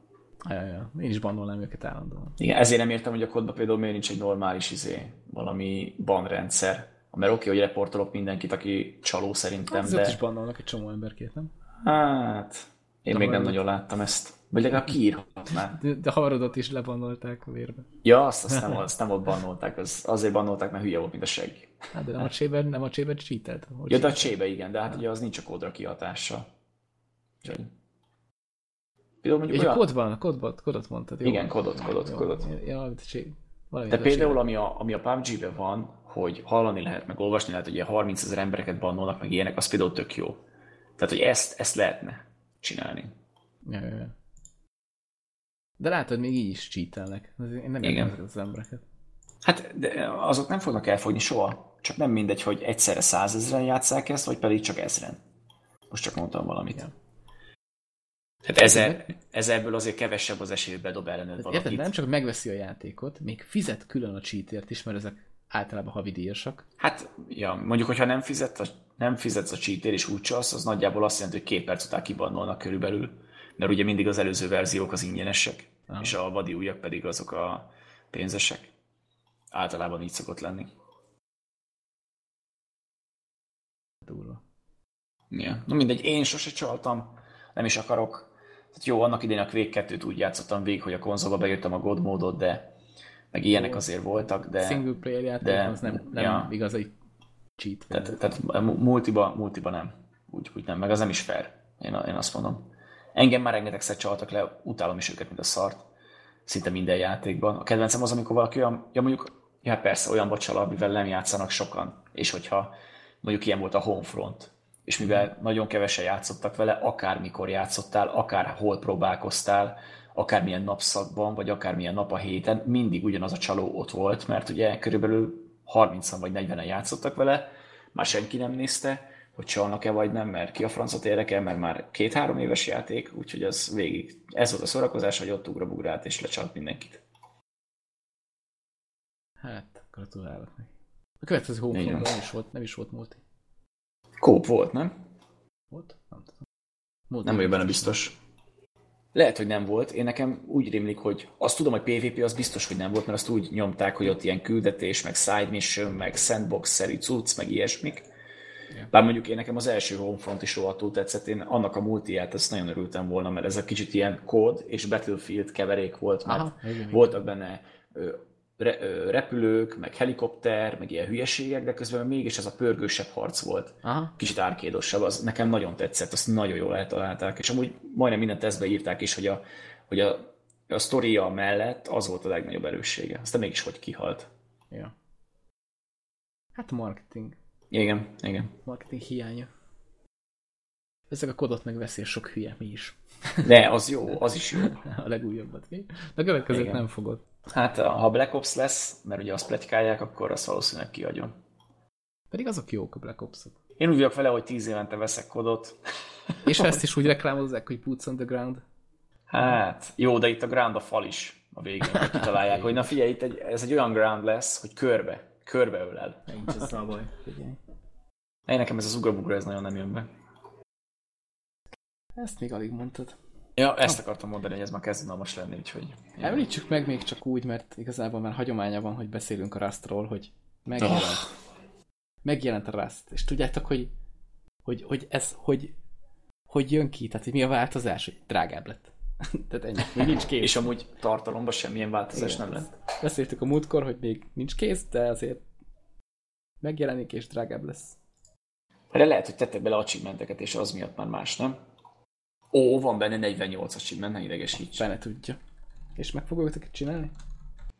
Ja, ja. Én is bannolnám őket állandóan. igen, ezért nem értem, hogy a kodban például miért nincs egy normális izé, valami banrendszer. Mert oké, hogy reportolok mindenkit, aki csaló szerintem, Hát, de... is bannolnak egy csomó emberkét, nem? hát én De még nem nagyon láttam ezt. Vagy legalább kiírhatná. De, de havarodat is lebannolták a vérbe. Ja, azt, azt, nem, azt nem ott bannolták, az, azért bannolták, mert hülye volt, mint a segg. Hát, de nem a cséber, nem a cséber cheatelt. Hogy Ja, de a csébe igen, de hát ugye az nincs a kódra kihatással. Úgyhogy... Például mondjuk olyan... kodban, kodban, kodot mondtad. Jó. Igen, kodot, Jó. kodot. Ja, De például, ami a, ami a PUBG-ben van, hogy hallani lehet, meg olvasni lehet, hogy ilyen 30 ezer embereket bannolnak, meg ilyenek, az például tök jó. Tehát, hogy ezt, ezt lehetne csinálni. Ja, ja, ja. De látod, még így is cheatelnek. Én nem értem ezeket az embereket. Hát de azok nem fognak elfogyni soha. Csak nem mindegy, hogy egyszerre százezren játsszák ezt, vagy pedig csak ezren. Most csak mondtam valamit. Igen. Hát ezer, ezerből azért kevesebb az esély, hogy bedob ellened Tehát valakit. érted, nem csak megveszi a játékot, még fizet külön a cheatért is, mert ezek általában havidíjasak. Hát, ja, mondjuk, hogyha nem, fizet nem fizetsz a cheatér és úgy csalsz, az nagyjából azt jelenti, hogy két perc után kibannolnak körülbelül, mert ugye mindig az előző verziók az ingyenesek, Aha. és a vadi újak pedig azok a pénzesek. Általában így szokott lenni. Durva. Ja. No mindegy, én sose csaltam, nem is akarok. Tehát jó, annak idén a Quake 2-t úgy játszottam végig, hogy a konzolba bejöttem a God módot, de meg ilyenek azért voltak, de... Single player játék de, az nem, nem ja. igaz, egy cheat. Tehát, tehát multiba, multiba nem. Úgy, úgy nem, meg az nem is fair. Én, én azt mondom. Engem már rengetegszer csaltak le, utálom is őket, mint a szart. Szinte minden játékban. A kedvencem az, amikor valaki olyan, ja mondjuk, ja persze, olyan bocsal, amivel nem játszanak sokan. És hogyha mondjuk ilyen volt a Homefront, és mivel nagyon kevesen játszottak vele, akármikor játszottál, akár hol próbálkoztál, akármilyen napszakban, vagy akármilyen nap a héten, mindig ugyanaz a csaló ott volt, mert ugye körülbelül 30 vagy 40-en játszottak vele, már senki nem nézte, hogy csalnak-e vagy nem, mert ki a francot érdekel, mert már két-három éves játék, úgyhogy az végig. Ez volt a szórakozás, hogy ott ugrabugrált és lecsalt mindenkit. Hát, gratulálok neki. A következő Homefront nem is volt, nem is volt multi. Kóp volt, nem? Volt? Nem tudom. Multi nem vagyok benne biztos. Lehet, hogy nem volt. Én nekem úgy rémlik, hogy azt tudom, hogy PvP az biztos, hogy nem volt, mert azt úgy nyomták, hogy ott ilyen küldetés, meg side mission, meg sandbox-szerű cucc, meg ilyesmik. Yeah. Bár mondjuk én nekem az első Homefront is rohadtul tetszett, én annak a multiját ezt nagyon örültem volna, mert ez a kicsit ilyen kód és Battlefield keverék volt, mert Aha, voltak benne repülők, meg helikopter, meg ilyen hülyeségek, de közben mégis ez a pörgősebb harc volt. Aha. Kicsit árkédosabb, az nekem nagyon tetszett, azt nagyon jól eltalálták, és amúgy majdnem minden tesztbe írták is, hogy a, hogy a, a sztoria mellett az volt a legnagyobb erőssége. Aztán mégis hogy kihalt. Ja. Hát marketing. Igen, igen. Marketing hiánya. Ezek a kodot megveszi, sok hülye, mi is. De, az jó, az is jó. a legújabbat mi? De a következőt nem fogod. Hát, ha Black Ops lesz, mert ugye azt pletykálják, akkor azt valószínűleg kiadjon. Pedig azok jók a Black Ops-ok. Én úgy vagyok vele, hogy tíz évente veszek kodot. És ezt is úgy reklámozzák, hogy Boots on the Ground. Hát, jó, de itt a ground a fal is a végén, hogy kitalálják, hogy na figyelj, itt egy, ez egy olyan ground lesz, hogy körbe, körbe ölel. Nincs ez a baj, figyelj. Én nekem ez az ugrabugra, ez nagyon nem jön be. Ezt még alig mondtad. Ja, ezt akartam mondani, hogy ez már kezd unalmas lenni, úgyhogy... Említsük meg még csak úgy, mert igazából már hagyománya van, hogy beszélünk a Rustról, hogy megjelent. Oh. Megjelent a Rust. És tudjátok, hogy, hogy, hogy ez, hogy, hogy jön ki? Tehát, hogy mi a változás? Hogy drágább lett. Tehát ennyi. Még nincs kész. És amúgy tartalomban semmilyen változás Igen. nem lett. Beszéltük a múltkor, hogy még nincs kész, de azért megjelenik és drágább lesz. De lehet, hogy tettek bele achievementeket, és az miatt már más, nem? Ó, van benne 48-as achievement, ne idegesíts. Benne tudja. És meg fogod őket csinálni?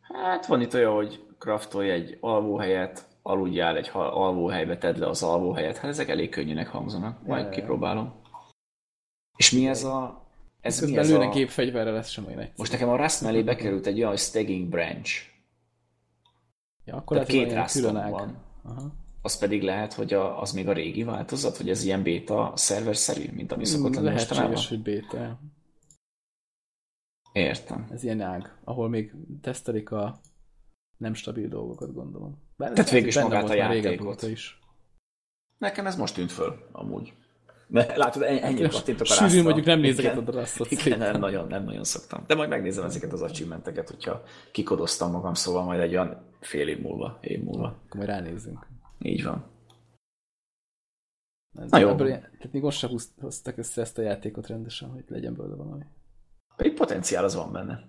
Hát van itt olyan, hogy craftolj egy alvóhelyet, aludjál egy alvóhelybe, tedd le az alvóhelyet. Hát ezek elég könnyűnek hangzanak. Majd ja, kipróbálom. És mi ez a... Ez mi ez a... gépfegyverre lesz sem olyan Most nekem a Rust mellé bekerült egy olyan, hogy Stagging Branch. Ja, akkor Tehát két Rustom van. Aha az pedig lehet, hogy a, az még a régi változat, hogy ez ilyen beta szerver-szerű, mint ami szokott lenni Lehetséges, hogy beta. Értem. Ez ilyen ág, ahol még tesztelik a nem stabil dolgokat, gondolom. Bár Tehát végül is magát a játékot. Is. Nekem ez most tűnt föl, amúgy. Mert látod, ennyi kattintok a Sűrűn mondjuk nem nézegeted a rasztot. Igen, nem nagyon, nem nagyon szoktam. De majd megnézem ezeket az achievementeket, hogyha kikodoztam magam, szóval majd egy olyan fél év múlva, év múlva. Akkor majd ránézzünk. Így van. Ez Na jó. Ebből, tehát még most sem hoztak össze ezt a játékot rendesen, hogy legyen belőle valami. Pedig potenciál az van benne.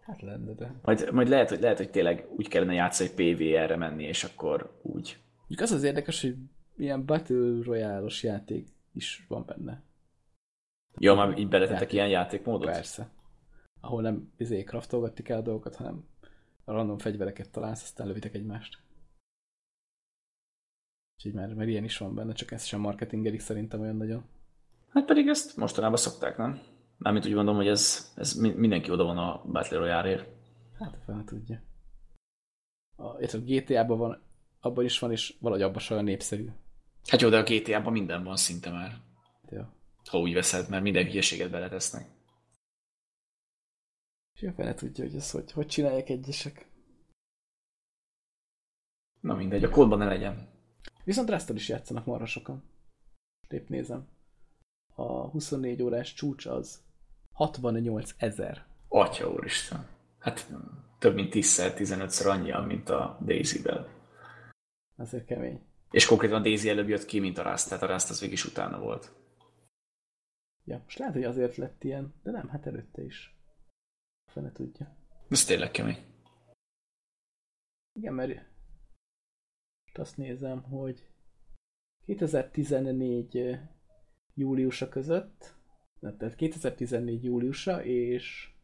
Hát lenne, de... Majd, majd lehet, hogy, lehet, hogy tényleg úgy kellene játszani, hogy PVR-re menni, és akkor úgy. Az az érdekes, hogy ilyen Battle royale játék is van benne. Jó, már így beletettek játék. ilyen játékmódot? Persze. Ahol nem izé kraftolgattik el a dolgokat, hanem random fegyvereket találsz, aztán lövitek egymást. Úgyhogy már, már ilyen is van benne, csak ezt sem marketingelik szerintem olyan nagyon. Hát pedig ezt mostanában szokták, nem? Mármint úgy mondom, hogy ez, ez mindenki oda van a Battle Royale-ért. Hát fel tudja. A, a GTA-ban van, abban is van, és valahogy abban sem olyan népszerű. Hát jó, de a GTA-ban minden van szinte már. Jó. Ha úgy veszed, mert minden hülyeséget beletesznek. És jó fele tudja, hogy ezt hogy, hogy csinálják egyesek. Na mindegy, a kódban ne legyen. Viszont Rusttal is játszanak marha sokan. Épp nézem. A 24 órás csúcs az 68 ezer. Atya úristen. Hát több mint 10-szer, 15-szer annyian, mint a Daisy-bel. Azért kemény. És konkrétan a Daisy előbb jött ki, mint a Rust, tehát a Rust az végig is utána volt. Ja, most lehet, hogy azért lett ilyen, de nem, hát előtte is. Fene tudja. Ez tényleg kemény. Igen, mert most azt nézem, hogy 2014 júliusa között, tehát 2014 júliusa és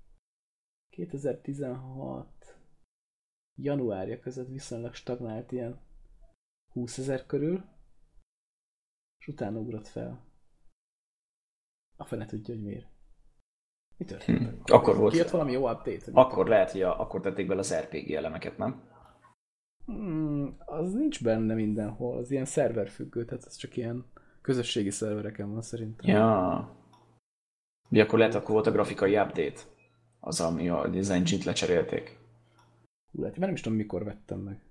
2016 januárja között viszonylag stagnált ilyen 20 ezer körül, és utána ugrott fel. A fene tudja, hogy miért. Mi történt? Hm. Akkor volt. Kijött valami jó update? Akkor lehet, hogy a, akkor tették bele az RPG elemeket, nem? Hmm, az nincs benne mindenhol, az ilyen szerverfüggő, tehát az csak ilyen közösségi szervereken van szerintem. Ja. Mi akkor lehet, akkor volt a grafikai update, az, ami a design engine lecserélték. Hú, lehet, mert nem is tudom, mikor vettem meg.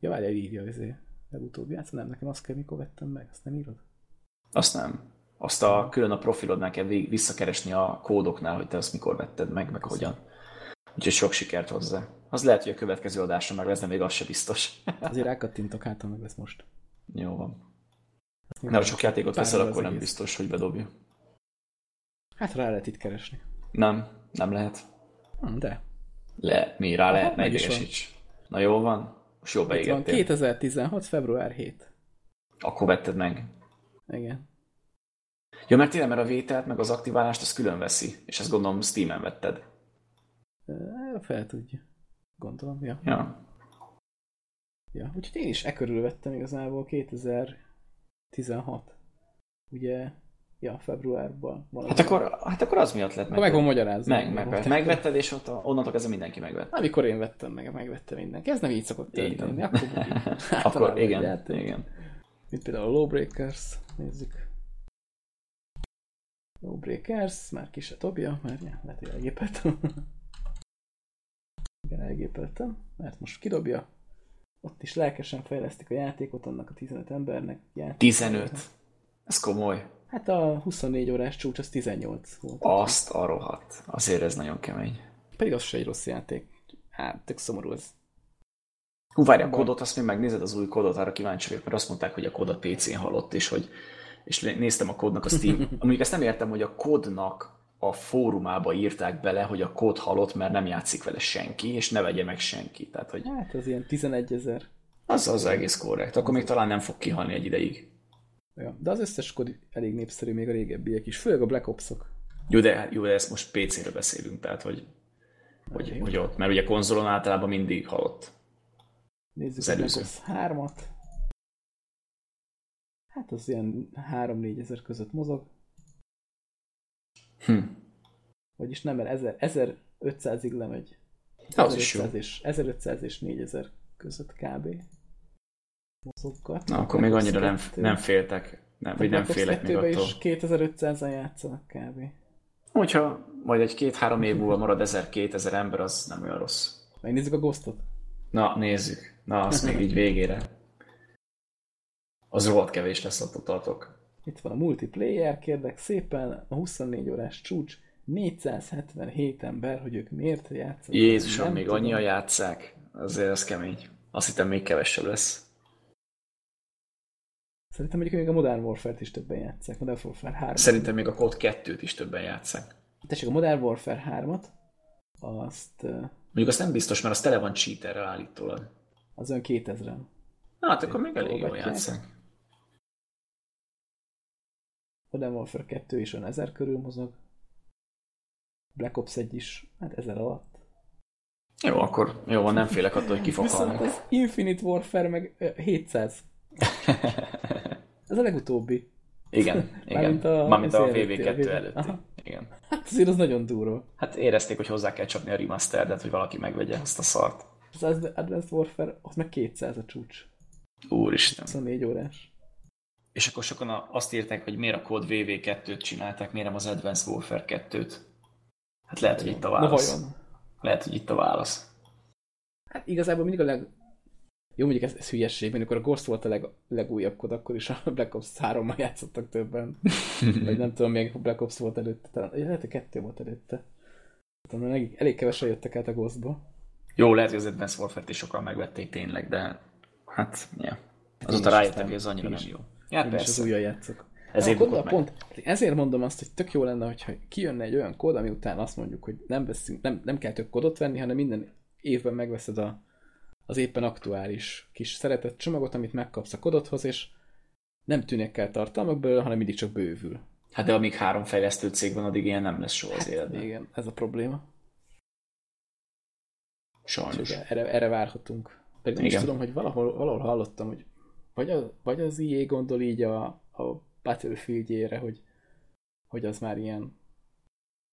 Ja, várjál, írja ezért. Legutóbb játszom, nem, nekem azt kell, mikor vettem meg, azt nem írod? Azt nem. Azt a külön a profilodnál kell visszakeresni a kódoknál, hogy te azt mikor vetted meg, meg hogyan. Úgyhogy sok sikert hozzá. Az lehet, hogy a következő adásra meg lesz, de még az se biztos. Azért rákattintok, hát meg lesz most. Jó van. Na, ha sok játékot veszel, akkor nem egész. biztos, hogy bedobja. Hát rá lehet itt keresni. Nem, nem lehet. De. Le, mi rá Aha, lehet, ne meg is idegesíts. Na jó van, most jó Itt van beégettél. 2016. február 7. Akkor vetted meg. Igen. Ja, mert tényleg, mert a vételt, meg az aktiválást, az külön veszi. És ezt gondolom Steam-en vetted. Fel tudja. Gondolom, ja. Ja. ja. Úgyhogy én is e körül vettem igazából 2016. Ugye, ja, februárban. Valami. Hát akkor, hát akkor az miatt lett Akkor meg van magyarázva. Meg, meg, meg, megvetted, és ott a, onnantól kezdve mindenki megvett. Amikor én vettem meg, megvette mindenki. Ez nem így szokott történni. van. Akkor, Általában igen, játék. igen. Mint például a Lawbreakers. Nézzük. Lawbreakers, már ki se dobja, mert ja, lehet, hogy elgépeltem. Igen, elgépeltem, mert most kidobja. Ott is lelkesen fejlesztik a játékot annak a 15 embernek. Játék. 15. Ez komoly. Hát a 24 órás csúcs az 18 volt. Azt a rohadt. Azért ez nagyon kemény. Pedig az se egy rossz játék. Hát, tök szomorú ez. Hú, várj, a kódot, azt még megnézed az új kódot, arra kíváncsi vagyok, mert azt mondták, hogy a kód a PC-n halott, és hogy és néztem a kódnak a Steam. Amúgy ezt nem értem, hogy a kódnak a fórumába írták bele, hogy a kód halott, mert nem játszik vele senki, és ne vegye meg senki. Tehát, hogy Hát az ilyen 11 ezer. az az egész korrekt. Akkor még talán nem fog kihalni egy ideig. Ja, de az összes kód elég népszerű, még a régebbiek is. Főleg a Black Ops-ok. Jó, de, jó, de ezt most PC-ről beszélünk, tehát hogy, hogy, Jó. hogy ott, mert ugye konzolon általában mindig halott. Nézzük Az a Black előző. Ops 3-at. Hát az ilyen 3-4 ezer között mozog. Hm. Vagyis nem, mert 1000, 1500-ig lemegy. Az is jó. 1500 és, 1500 és 4000 között kb. Mozoggat. Na, akkor még annyira nem, nem féltek, nem, vagy nem félek még 2-be attól. is 2500-an játszanak kb. Hogyha majd egy két-három év múlva marad 1000-2000 ember, az nem olyan rossz. Megnézzük a Ghostot. Na, nézzük. Na, azt még így végére. Az rohadt kevés lesz, attól tartok. Itt van a multiplayer, kérlek szépen, a 24 órás csúcs, 477 ember, hogy ők miért játszanak. Jézusom, még tudom. annyian játszák. Azért az kemény. Azt hittem még kevesebb lesz. Szerintem mondjuk még a Modern Warfare-t is többen játszák. Modern Warfare 3 Szerintem még a Code 2-t is többen játszák. Tessék, a Modern Warfare 3-at, azt Mondjuk azt nem biztos, mert az tele van cheaterrel állítólag. az olyan 2000-en. Na, hát akkor még elég jól játszák. Modern Warfare 2 is olyan 1000 körül mozog. Black Ops 1 is, hát 1000 alatt. Jó, akkor jó van, nem félek attól, hogy ki fog Viszont az Infinite Warfare meg ö, 700. Ez a legutóbbi. Igen, igen. Mármint a- Mármint a az előtti, VV2 a előtti. Aha. Igen. Hát azért az nagyon durva. Hát érezték, hogy hozzá kell csapni a remasteredet, hogy valaki megvegye ezt a szart. Az Advanced Warfare, ott meg 200 a csúcs. Úristen. 24 órás. És akkor sokan azt írták, hogy miért a kód VV2-t csinálták, miért nem az Advanced Warfare 2-t. Hát lehet, hogy itt a Na válasz. vajon? Lehet, hogy itt a válasz. Hát igazából mindig a leg... Jó, mondjuk ez, ez hülyeség, mert amikor a Ghost volt a leg, legújabb kod, akkor is a Black Ops 3-mal játszottak többen. Vagy nem tudom, még Black Ops volt előtte. Talán, lehet, hogy kettő volt előtte. Talán elég, elég kevesen jöttek át a Ghostba. Jó, lehet, hogy az Advanced Warfare-t is sokan megvették tényleg, de hát, ja. Azóta rájöttek, hogy ez annyira nem jó. Ja, Én persze. is az újra játszok. Ezért a pont, ezért mondom azt, hogy tök jó lenne, hogyha kijönne egy olyan kód, ami után azt mondjuk, hogy nem, veszünk, nem, nem kell több kódot venni, hanem minden évben megveszed a, az éppen aktuális kis szeretett csomagot, amit megkapsz a kododhoz, és nem tűnik el tartalmak belőle, hanem mindig csak bővül. Hát de amíg három fejlesztő cég van, addig ilyen nem lesz soha az hát, életben. Igen, ez a probléma. Sajnos. Erre, erre várhatunk. Pedig nem is tudom, hogy valahol, valahol hallottam, hogy vagy, a, vagy az IE gondol így a, a Battlefieldjére, hogy, hogy az már ilyen,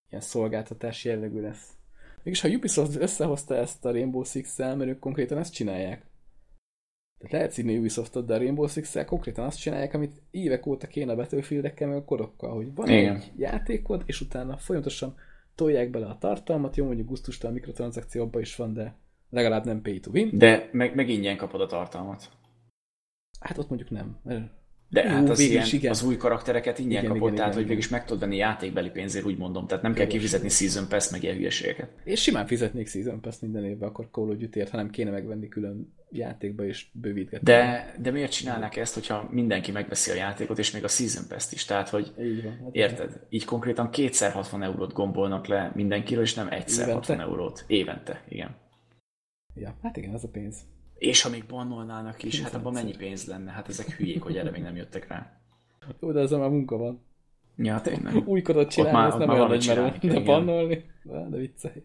ilyen szolgáltatás jellegű lesz. Mégis ha Ubisoft összehozta ezt a Rainbow Six-szel, mert ők konkrétan ezt csinálják. Tehát lehet színni Ubisoftot, de a Rainbow Six-szel konkrétan azt csinálják, amit évek óta kéne a Battlefield-ekkel, meg a kodokkal, hogy van Igen. egy játékod, és utána folyamatosan tolják bele a tartalmat, jó, mondjuk a mikrotranszakció abban is van, de legalább nem pay to win. De meg, meg ingyen kapod a tartalmat. Hát ott mondjuk nem. Mert de hát az, ilyen, igen. az új karaktereket ingyen igen, kapott, igen, tehát igen, hogy végül is meg tudod venni játékbeli pénzért, úgy mondom. Tehát nem kell kifizetni Season Pass, meg ilyen hülyeségeket. És simán fizetnék Season Pass minden évben, akkor Call of Duty-ért, hanem kéne megvenni külön játékba és bővítgetni. De, de miért csinálnak ezt, hogyha mindenki megveszi a játékot, és még a Season Pass-t is? Tehát, hogy így van, hát érted? Így konkrétan kétszer 60 eurót gombolnak le mindenkiről, és nem egyszer évente? 60 eurót. Évente, igen. Ja, hát igen, az a pénz. És ha még bannolnának is, hát abban mennyi pénz lenne? Hát ezek hülyék, hogy erre még nem jöttek rá. Jó, de ezzel már munka van. Ja, tényleg. Újkodot csinálni, már, ez nem olyan nagy meló. De bannolni, de viccelj.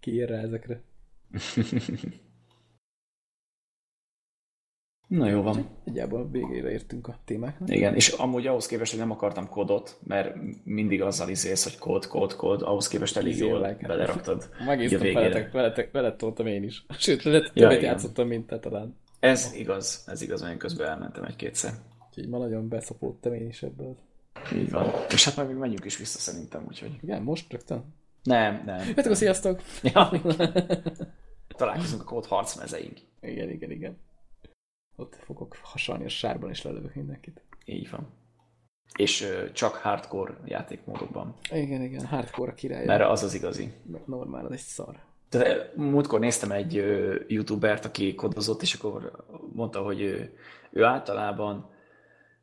Ki ír rá ezekre? Na jó van. A végére értünk a témáknak. Igen, és amúgy ahhoz képest, hogy nem akartam kodot, mert mindig azzal izélsz, hogy kód, kód, kód, ahhoz képest elég jól like. beleraktad. Megésztem veletek, veletek, veletek toltam én is. Sőt, lehet, ja, többet játszottam, mint te talán. Ez igaz, ez igaz, én közben elmentem egy-kétszer. Úgyhogy ma nagyon beszopódtam én is ebből. Így van. És hát majd még menjünk is vissza szerintem, úgyhogy... Igen, most rögtön? Nem, nem. Jöttek a sziasztok! Ja. Találkozunk a kód harcmezeink. Igen, igen, igen. Ott fogok hasalni a sárban, és lelövök mindenkit. Így van. És uh, csak hardcore játékmódokban. Igen, igen, hardcore a király. Mert az az igazi. Normál, az egy szar. De múltkor néztem egy uh, youtubert, aki kodozott, és akkor mondta, hogy ő, ő általában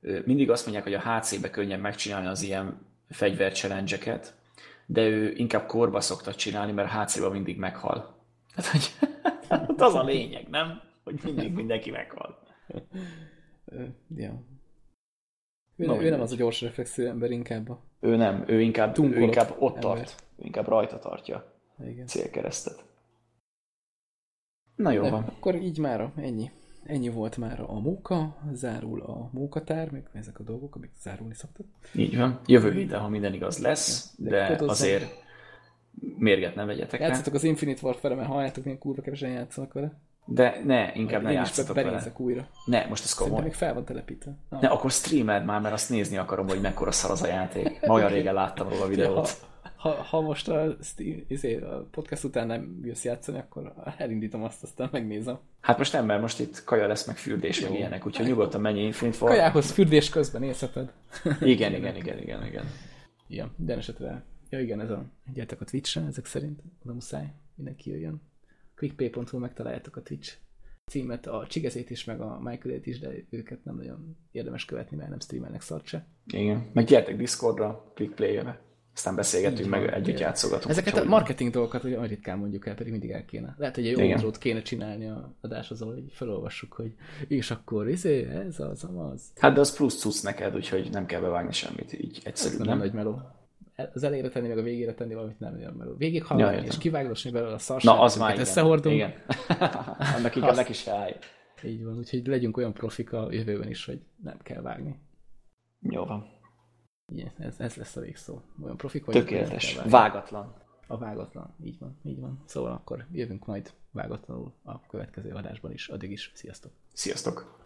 uh, mindig azt mondják, hogy a HC-be könnyen megcsinálni az ilyen fegyver challenge de ő inkább korba szokta csinálni, mert HC-ba mindig meghal. Tehát, hogy az a lényeg, nem? Hogy mindig mindenki meghal. ja. Ő, no, ő nem az a gyors reflexű ember, inkább a... Ő nem, ő inkább, ő inkább ott ember. tart, ő inkább rajta tartja Igen. célkeresztet. Na jó De, van. Akkor így mára, ennyi. Ennyi volt már a móka, zárul a mókatár, még ezek a dolgok, amik zárulni szoktak. Így van. Jövő héten, ha minden igaz lesz, de, de azért mérget ne vegyetek Játszatok az Infinite Warfare-re, mert halljátok, milyen kurva kevesen játszanak vele. De ne, inkább ne játszatok vele. újra. Ne, most ez komoly. Szerintem még fel van telepítve. Ne, akkor streamed már, mert azt nézni akarom, hogy mekkora szar az a játék. Ma olyan régen láttam róla a videót. Ha, ha, ha most a, Steam, izé, a podcast után nem jössz játszani, akkor elindítom azt, aztán megnézem. Hát most nem, mert most itt kaja lesz, meg fürdés, meg ilyenek, úgyhogy nyugodtan menj Infinite War. Kajához fürdés közben nézheted. Igen, igen, igen, igen, igen. Igen, de esetre. Ja igen, ez a, gyertek a Twitch-re, ezek szerint, oda muszáj, mindenki jöjjön. quickpay.hu megtaláljátok a Twitch címet, a Csigezét is, meg a Michaelét is, de őket nem nagyon érdemes követni, mert nem streamelnek szart se. Igen, meg gyertek Discordra, clickplay-re, aztán beszélgetünk, meg együtt igen. játszogatunk. Ezeket a marketing dolgokat ugye olyan ritkán mondjuk el, pedig mindig el kéne. Lehet, hogy egy jó intrót kéne csinálni a adáshoz, ahol így felolvassuk, hogy és akkor izé, ez az, az. Hát de az plusz cusz neked, úgyhogy nem kell bevágni semmit, így egyszerű, nem? nem nagy meló az elejére tenni, meg a végére tenni valamit nem jön, mert végig hallani, ja, és kivágdosni belőle a szarságot, Na, az már igen. összehordunk. Igen. Annak inkább neki se állj. Így van, úgyhogy legyünk olyan profik a jövőben is, hogy nem kell vágni. Jó van. Igen, ez, ez lesz a végszó. Olyan profik vagyunk. Tökéletes. Vágatlan. A vágatlan. Így van, így van. Szóval akkor jövünk majd vágatlanul a következő adásban is. Addig is. Sziasztok. Sziasztok.